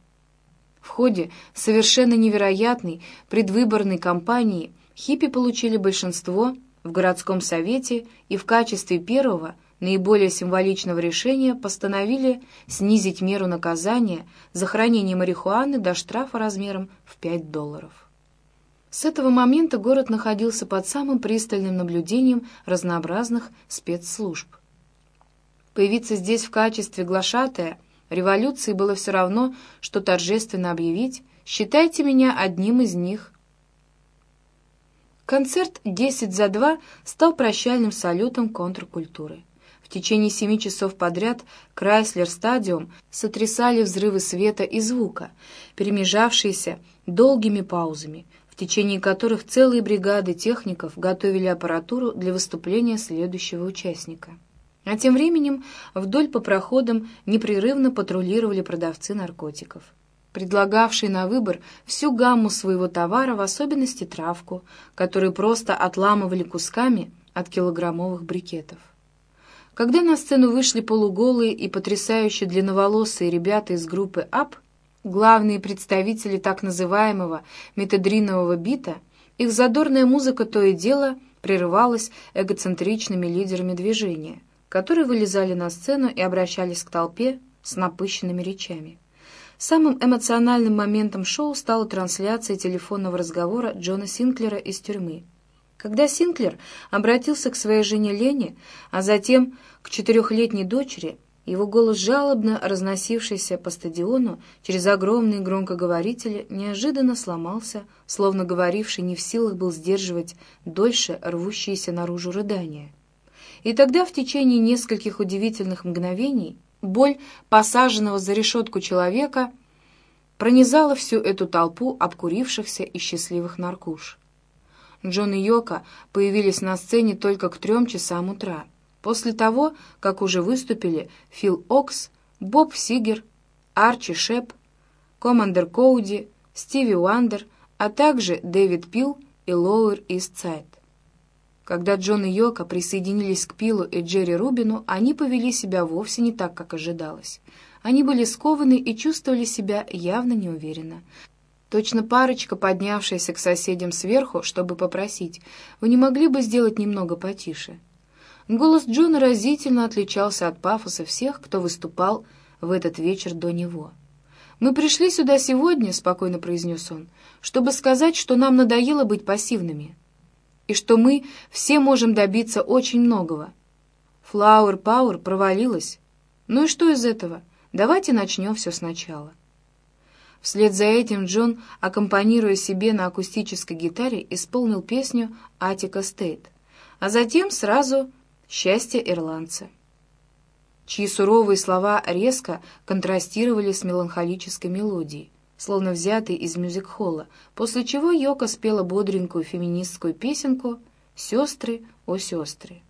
В ходе совершенно невероятной предвыборной кампании хиппи получили большинство в городском совете и в качестве первого, наиболее символичного решения постановили снизить меру наказания за хранение марихуаны до штрафа размером в 5 долларов. С этого момента город находился под самым пристальным наблюдением разнообразных спецслужб. Появиться здесь в качестве глашатая революции было все равно, что торжественно объявить «считайте меня одним из них». Концерт «10 за 2» стал прощальным салютом контркультуры. В течение семи часов подряд Крайслер Стадиум сотрясали взрывы света и звука, перемежавшиеся долгими паузами — в течение которых целые бригады техников готовили аппаратуру для выступления следующего участника. А тем временем вдоль по проходам непрерывно патрулировали продавцы наркотиков, предлагавшие на выбор всю гамму своего товара, в особенности травку, которую просто отламывали кусками от килограммовых брикетов. Когда на сцену вышли полуголые и потрясающе длинноволосые ребята из группы «АП», главные представители так называемого метадринового бита, их задорная музыка то и дело прерывалась эгоцентричными лидерами движения, которые вылезали на сцену и обращались к толпе с напыщенными речами. Самым эмоциональным моментом шоу стала трансляция телефонного разговора Джона Синклера из тюрьмы. Когда Синклер обратился к своей жене Лене, а затем к четырехлетней дочери, его голос, жалобно разносившийся по стадиону через огромные громкоговорители, неожиданно сломался, словно говоривший не в силах был сдерживать дольше рвущиеся наружу рыдания. И тогда в течение нескольких удивительных мгновений боль посаженного за решетку человека пронизала всю эту толпу обкурившихся и счастливых наркуш. Джон и Йока появились на сцене только к трем часам утра — После того, как уже выступили Фил Окс, Боб Сигер, Арчи Шеп, Командер Коуди, Стиви Уандер, а также Дэвид Пил и Лоуэр Истсайд. Когда Джон и Йока присоединились к Пилу и Джерри Рубину, они повели себя вовсе не так, как ожидалось. Они были скованы и чувствовали себя явно неуверенно. Точно парочка, поднявшаяся к соседям сверху, чтобы попросить, «Вы не могли бы сделать немного потише?» Голос Джона разительно отличался от пафоса всех, кто выступал в этот вечер до него. «Мы пришли сюда сегодня», — спокойно произнес он, «чтобы сказать, что нам надоело быть пассивными, и что мы все можем добиться очень многого. Флауэр Пауэр провалилась. Ну и что из этого? Давайте начнем все сначала». Вслед за этим Джон, аккомпанируя себе на акустической гитаре, исполнил песню «Атика Стейт», а затем сразу «Счастье ирландца», чьи суровые слова резко контрастировали с меланхолической мелодией, словно взятой из мюзик-холла, после чего Йока спела бодренькую феминистскую песенку «Сестры, о сестры».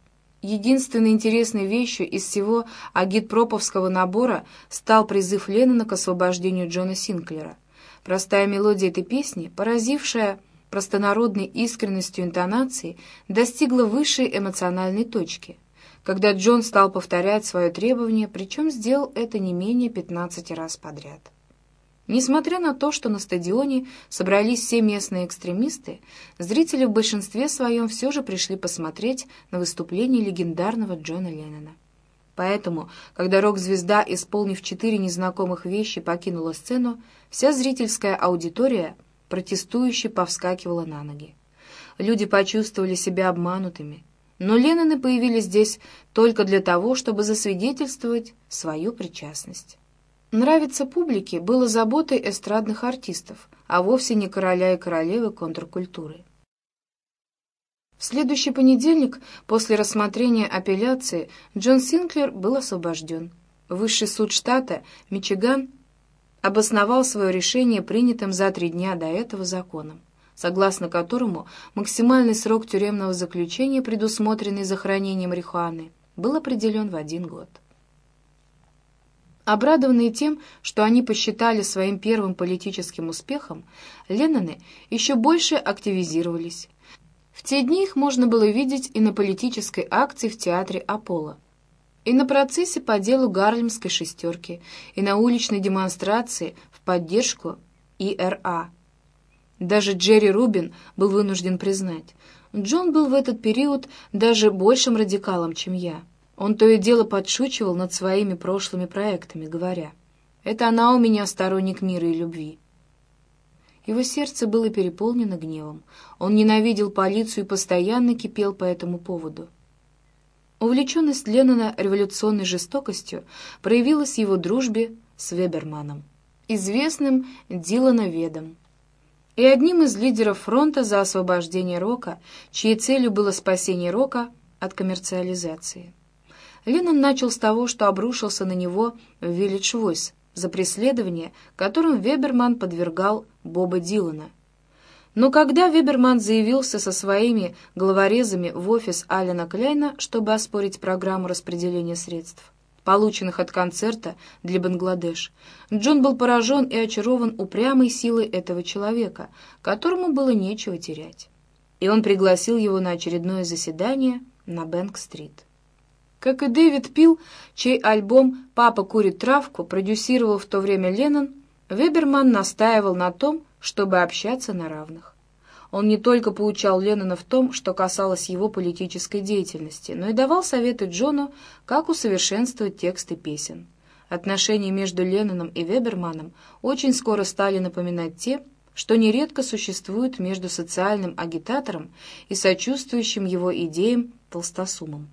Единственной интересной вещью из всего агитпроповского набора стал призыв Леннона к освобождению Джона Синклера. Простая мелодия этой песни, поразившая простонародной искренностью интонации достигла высшей эмоциональной точки, когда Джон стал повторять свое требование, причем сделал это не менее 15 раз подряд. Несмотря на то, что на стадионе собрались все местные экстремисты, зрители в большинстве своем все же пришли посмотреть на выступление легендарного Джона Леннона. Поэтому, когда рок-звезда, исполнив четыре незнакомых вещи, покинула сцену, вся зрительская аудитория протестующе повскакивала на ноги. Люди почувствовали себя обманутыми, но Ленноны появились здесь только для того, чтобы засвидетельствовать свою причастность. Нравиться публике было заботой эстрадных артистов, а вовсе не короля и королевы контркультуры. В следующий понедельник, после рассмотрения апелляции, Джон Синклер был освобожден. Высший суд штата, Мичиган, обосновал свое решение принятым за три дня до этого законом, согласно которому максимальный срок тюремного заключения, предусмотренный за хранение марихуаны, был определен в один год. Обрадованные тем, что они посчитали своим первым политическим успехом, Ленноны еще больше активизировались. В те дни их можно было видеть и на политической акции в театре «Аполло», и на процессе по делу Гарлемской шестерки, и на уличной демонстрации в поддержку ИРА. Даже Джерри Рубин был вынужден признать, Джон был в этот период даже большим радикалом, чем я. Он то и дело подшучивал над своими прошлыми проектами, говоря, «Это она у меня сторонник мира и любви». Его сердце было переполнено гневом. Он ненавидел полицию и постоянно кипел по этому поводу. Увлеченность Леннона революционной жестокостью проявилась в его дружбе с Веберманом, известным Дилановедом, и одним из лидеров фронта за освобождение Рока, чьей целью было спасение Рока от коммерциализации. Леннон начал с того, что обрушился на него в «Виллидж Войс» за преследование, которым Веберман подвергал Боба Дилана. Но когда Веберман заявился со своими головорезами в офис Алина Кляйна, чтобы оспорить программу распределения средств, полученных от концерта для Бангладеш, Джон был поражен и очарован упрямой силой этого человека, которому было нечего терять. И он пригласил его на очередное заседание на Бэнк-стрит. Как и Дэвид Пил, чей альбом «Папа курит травку» продюсировал в то время Леннон, Веберман настаивал на том, чтобы общаться на равных. Он не только поучал Леннона в том, что касалось его политической деятельности, но и давал советы Джону, как усовершенствовать тексты песен. Отношения между Ленноном и Веберманом очень скоро стали напоминать те, что нередко существуют между социальным агитатором и сочувствующим его идеям толстосумом.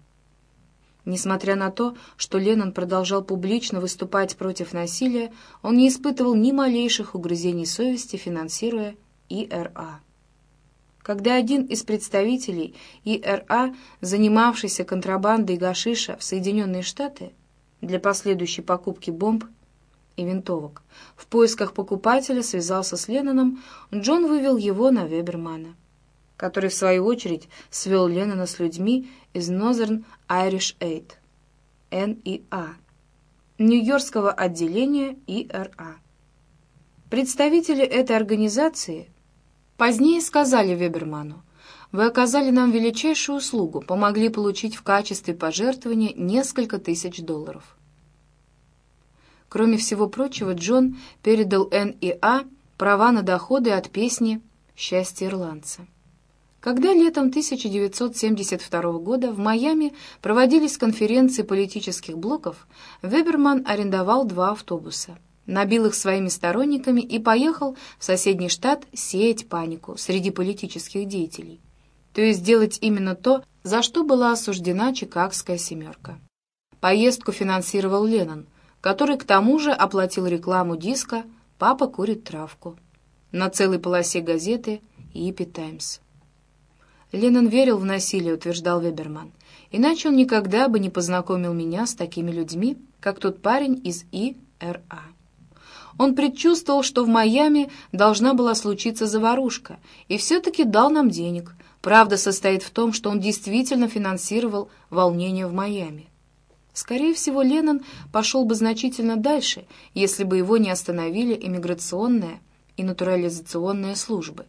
Несмотря на то, что Леннон продолжал публично выступать против насилия, он не испытывал ни малейших угрызений совести, финансируя ИРА. Когда один из представителей ИРА, занимавшийся контрабандой гашиша в Соединенные Штаты для последующей покупки бомб и винтовок, в поисках покупателя связался с Ленноном, Джон вывел его на Вебермана который, в свою очередь, свел Леннона с людьми из Northern Irish Aid, НИА, Нью-Йоркского отделения ИРА. Представители этой организации позднее сказали Веберману, «Вы оказали нам величайшую услугу, помогли получить в качестве пожертвования несколько тысяч долларов». Кроме всего прочего, Джон передал НИА права на доходы от песни «Счастье ирландца». Когда летом 1972 года в Майами проводились конференции политических блоков, Веберман арендовал два автобуса, набил их своими сторонниками и поехал в соседний штат сеять панику среди политических деятелей, то есть делать именно то, за что была осуждена Чикагская «семерка». Поездку финансировал Леннон, который к тому же оплатил рекламу диска «Папа курит травку» на целой полосе газеты «Ипи Таймс». Леннон верил в насилие, утверждал Веберман. Иначе он никогда бы не познакомил меня с такими людьми, как тот парень из ИРА. Он предчувствовал, что в Майами должна была случиться заварушка, и все-таки дал нам денег. Правда состоит в том, что он действительно финансировал волнение в Майами. Скорее всего, Леннон пошел бы значительно дальше, если бы его не остановили иммиграционная и натурализационная службы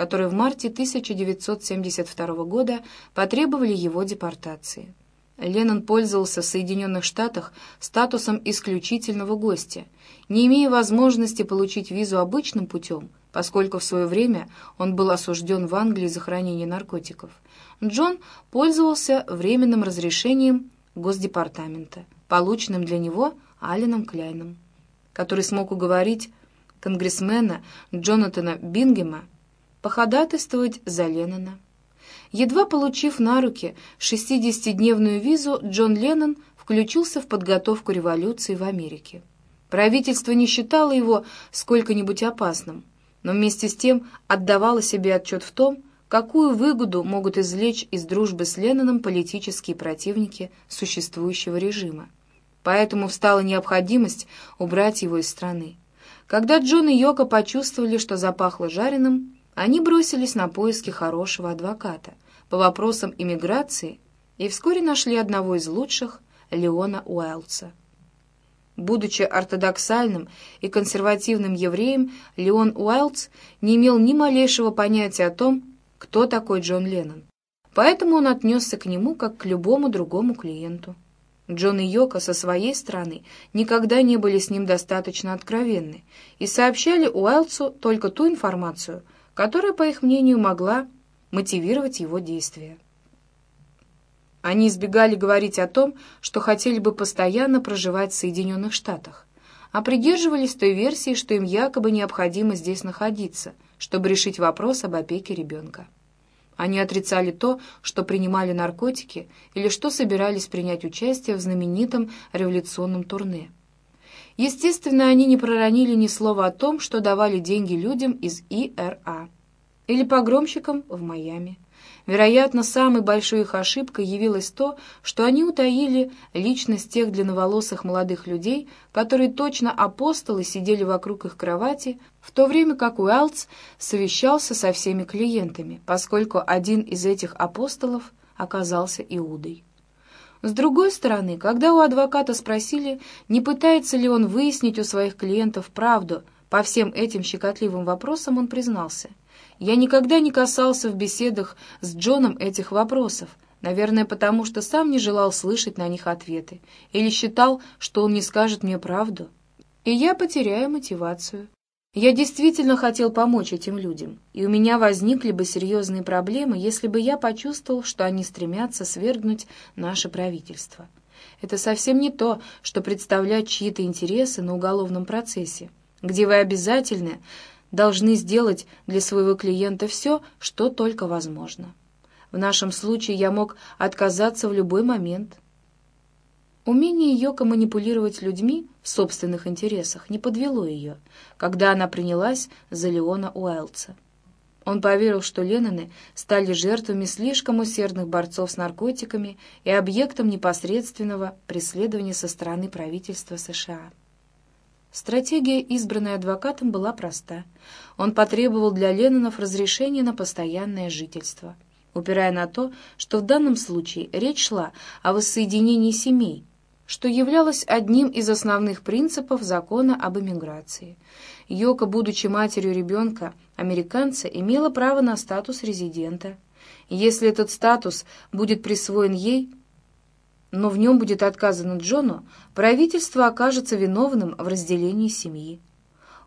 которые в марте 1972 года потребовали его депортации. Леннон пользовался в Соединенных Штатах статусом исключительного гостя, не имея возможности получить визу обычным путем, поскольку в свое время он был осужден в Англии за хранение наркотиков. Джон пользовался временным разрешением Госдепартамента, полученным для него Алленом Кляйном, который смог уговорить конгрессмена Джонатана Бингема походатайствовать за Леннона. Едва получив на руки 60-дневную визу, Джон Леннон включился в подготовку революции в Америке. Правительство не считало его сколько-нибудь опасным, но вместе с тем отдавало себе отчет в том, какую выгоду могут извлечь из дружбы с Ленноном политические противники существующего режима. Поэтому встала необходимость убрать его из страны. Когда Джон и Йока почувствовали, что запахло жареным, они бросились на поиски хорошего адвоката по вопросам иммиграции и вскоре нашли одного из лучших, Леона Уайлдса. Будучи ортодоксальным и консервативным евреем, Леон Уайлдс не имел ни малейшего понятия о том, кто такой Джон Леннон. Поэтому он отнесся к нему как к любому другому клиенту. Джон и Йока со своей стороны никогда не были с ним достаточно откровенны и сообщали Уайлдсу только ту информацию, которая, по их мнению, могла мотивировать его действия. Они избегали говорить о том, что хотели бы постоянно проживать в Соединенных Штатах, а придерживались той версии, что им якобы необходимо здесь находиться, чтобы решить вопрос об опеке ребенка. Они отрицали то, что принимали наркотики или что собирались принять участие в знаменитом революционном турне. Естественно, они не проронили ни слова о том, что давали деньги людям из ИРА или погромщикам в Майами. Вероятно, самой большой их ошибкой явилось то, что они утаили личность тех длинноволосых молодых людей, которые точно апостолы сидели вокруг их кровати, в то время как Уэллс совещался со всеми клиентами, поскольку один из этих апостолов оказался Иудой. С другой стороны, когда у адвоката спросили, не пытается ли он выяснить у своих клиентов правду по всем этим щекотливым вопросам, он признался – я никогда не касался в беседах с Джоном этих вопросов, наверное, потому что сам не желал слышать на них ответы, или считал, что он не скажет мне правду. И я потеряю мотивацию. Я действительно хотел помочь этим людям, и у меня возникли бы серьезные проблемы, если бы я почувствовал, что они стремятся свергнуть наше правительство. Это совсем не то, что представлять чьи-то интересы на уголовном процессе, где вы обязательно должны сделать для своего клиента все, что только возможно. В нашем случае я мог отказаться в любой момент. Умение Йока манипулировать людьми в собственных интересах не подвело ее, когда она принялась за Леона Уайлдса. Он поверил, что Ленноны стали жертвами слишком усердных борцов с наркотиками и объектом непосредственного преследования со стороны правительства США. Стратегия, избранная адвокатом, была проста. Он потребовал для Леннонов разрешения на постоянное жительство, упирая на то, что в данном случае речь шла о воссоединении семей, что являлось одним из основных принципов закона об эмиграции. Йока, будучи матерью ребенка, американца, имела право на статус резидента. Если этот статус будет присвоен ей, но в нем будет отказано Джону, правительство окажется виновным в разделении семьи.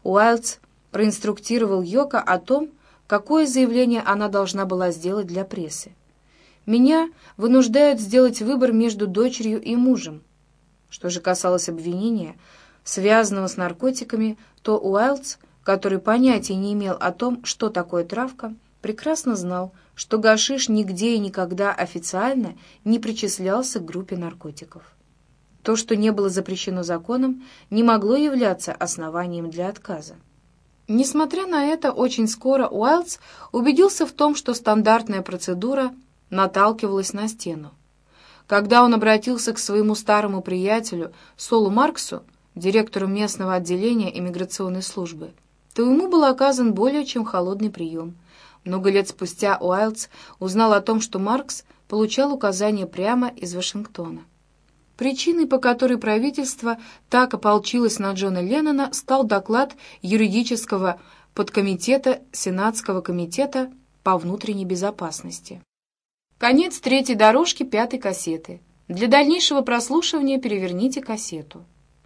Уайлдс проинструктировал Йока о том, какое заявление она должна была сделать для прессы. «Меня вынуждают сделать выбор между дочерью и мужем». Что же касалось обвинения, связанного с наркотиками, то Уайлдс, который понятия не имел о том, что такое травка, прекрасно знал, что гашиш нигде и никогда официально не причислялся к группе наркотиков. То, что не было запрещено законом, не могло являться основанием для отказа. Несмотря на это, очень скоро Уайлдс убедился в том, что стандартная процедура наталкивалась на стену. Когда он обратился к своему старому приятелю Солу Марксу, директору местного отделения иммиграционной службы, то ему был оказан более чем холодный прием – много лет спустя Уайлдс узнал о том, что Маркс получал указания прямо из Вашингтона. Причиной, по которой правительство так ополчилось на Джона Леннона, стал доклад юридического подкомитета Сенатского комитета по внутренней безопасности. Конец третьей дорожки пятой кассеты. Для дальнейшего прослушивания переверните кассету.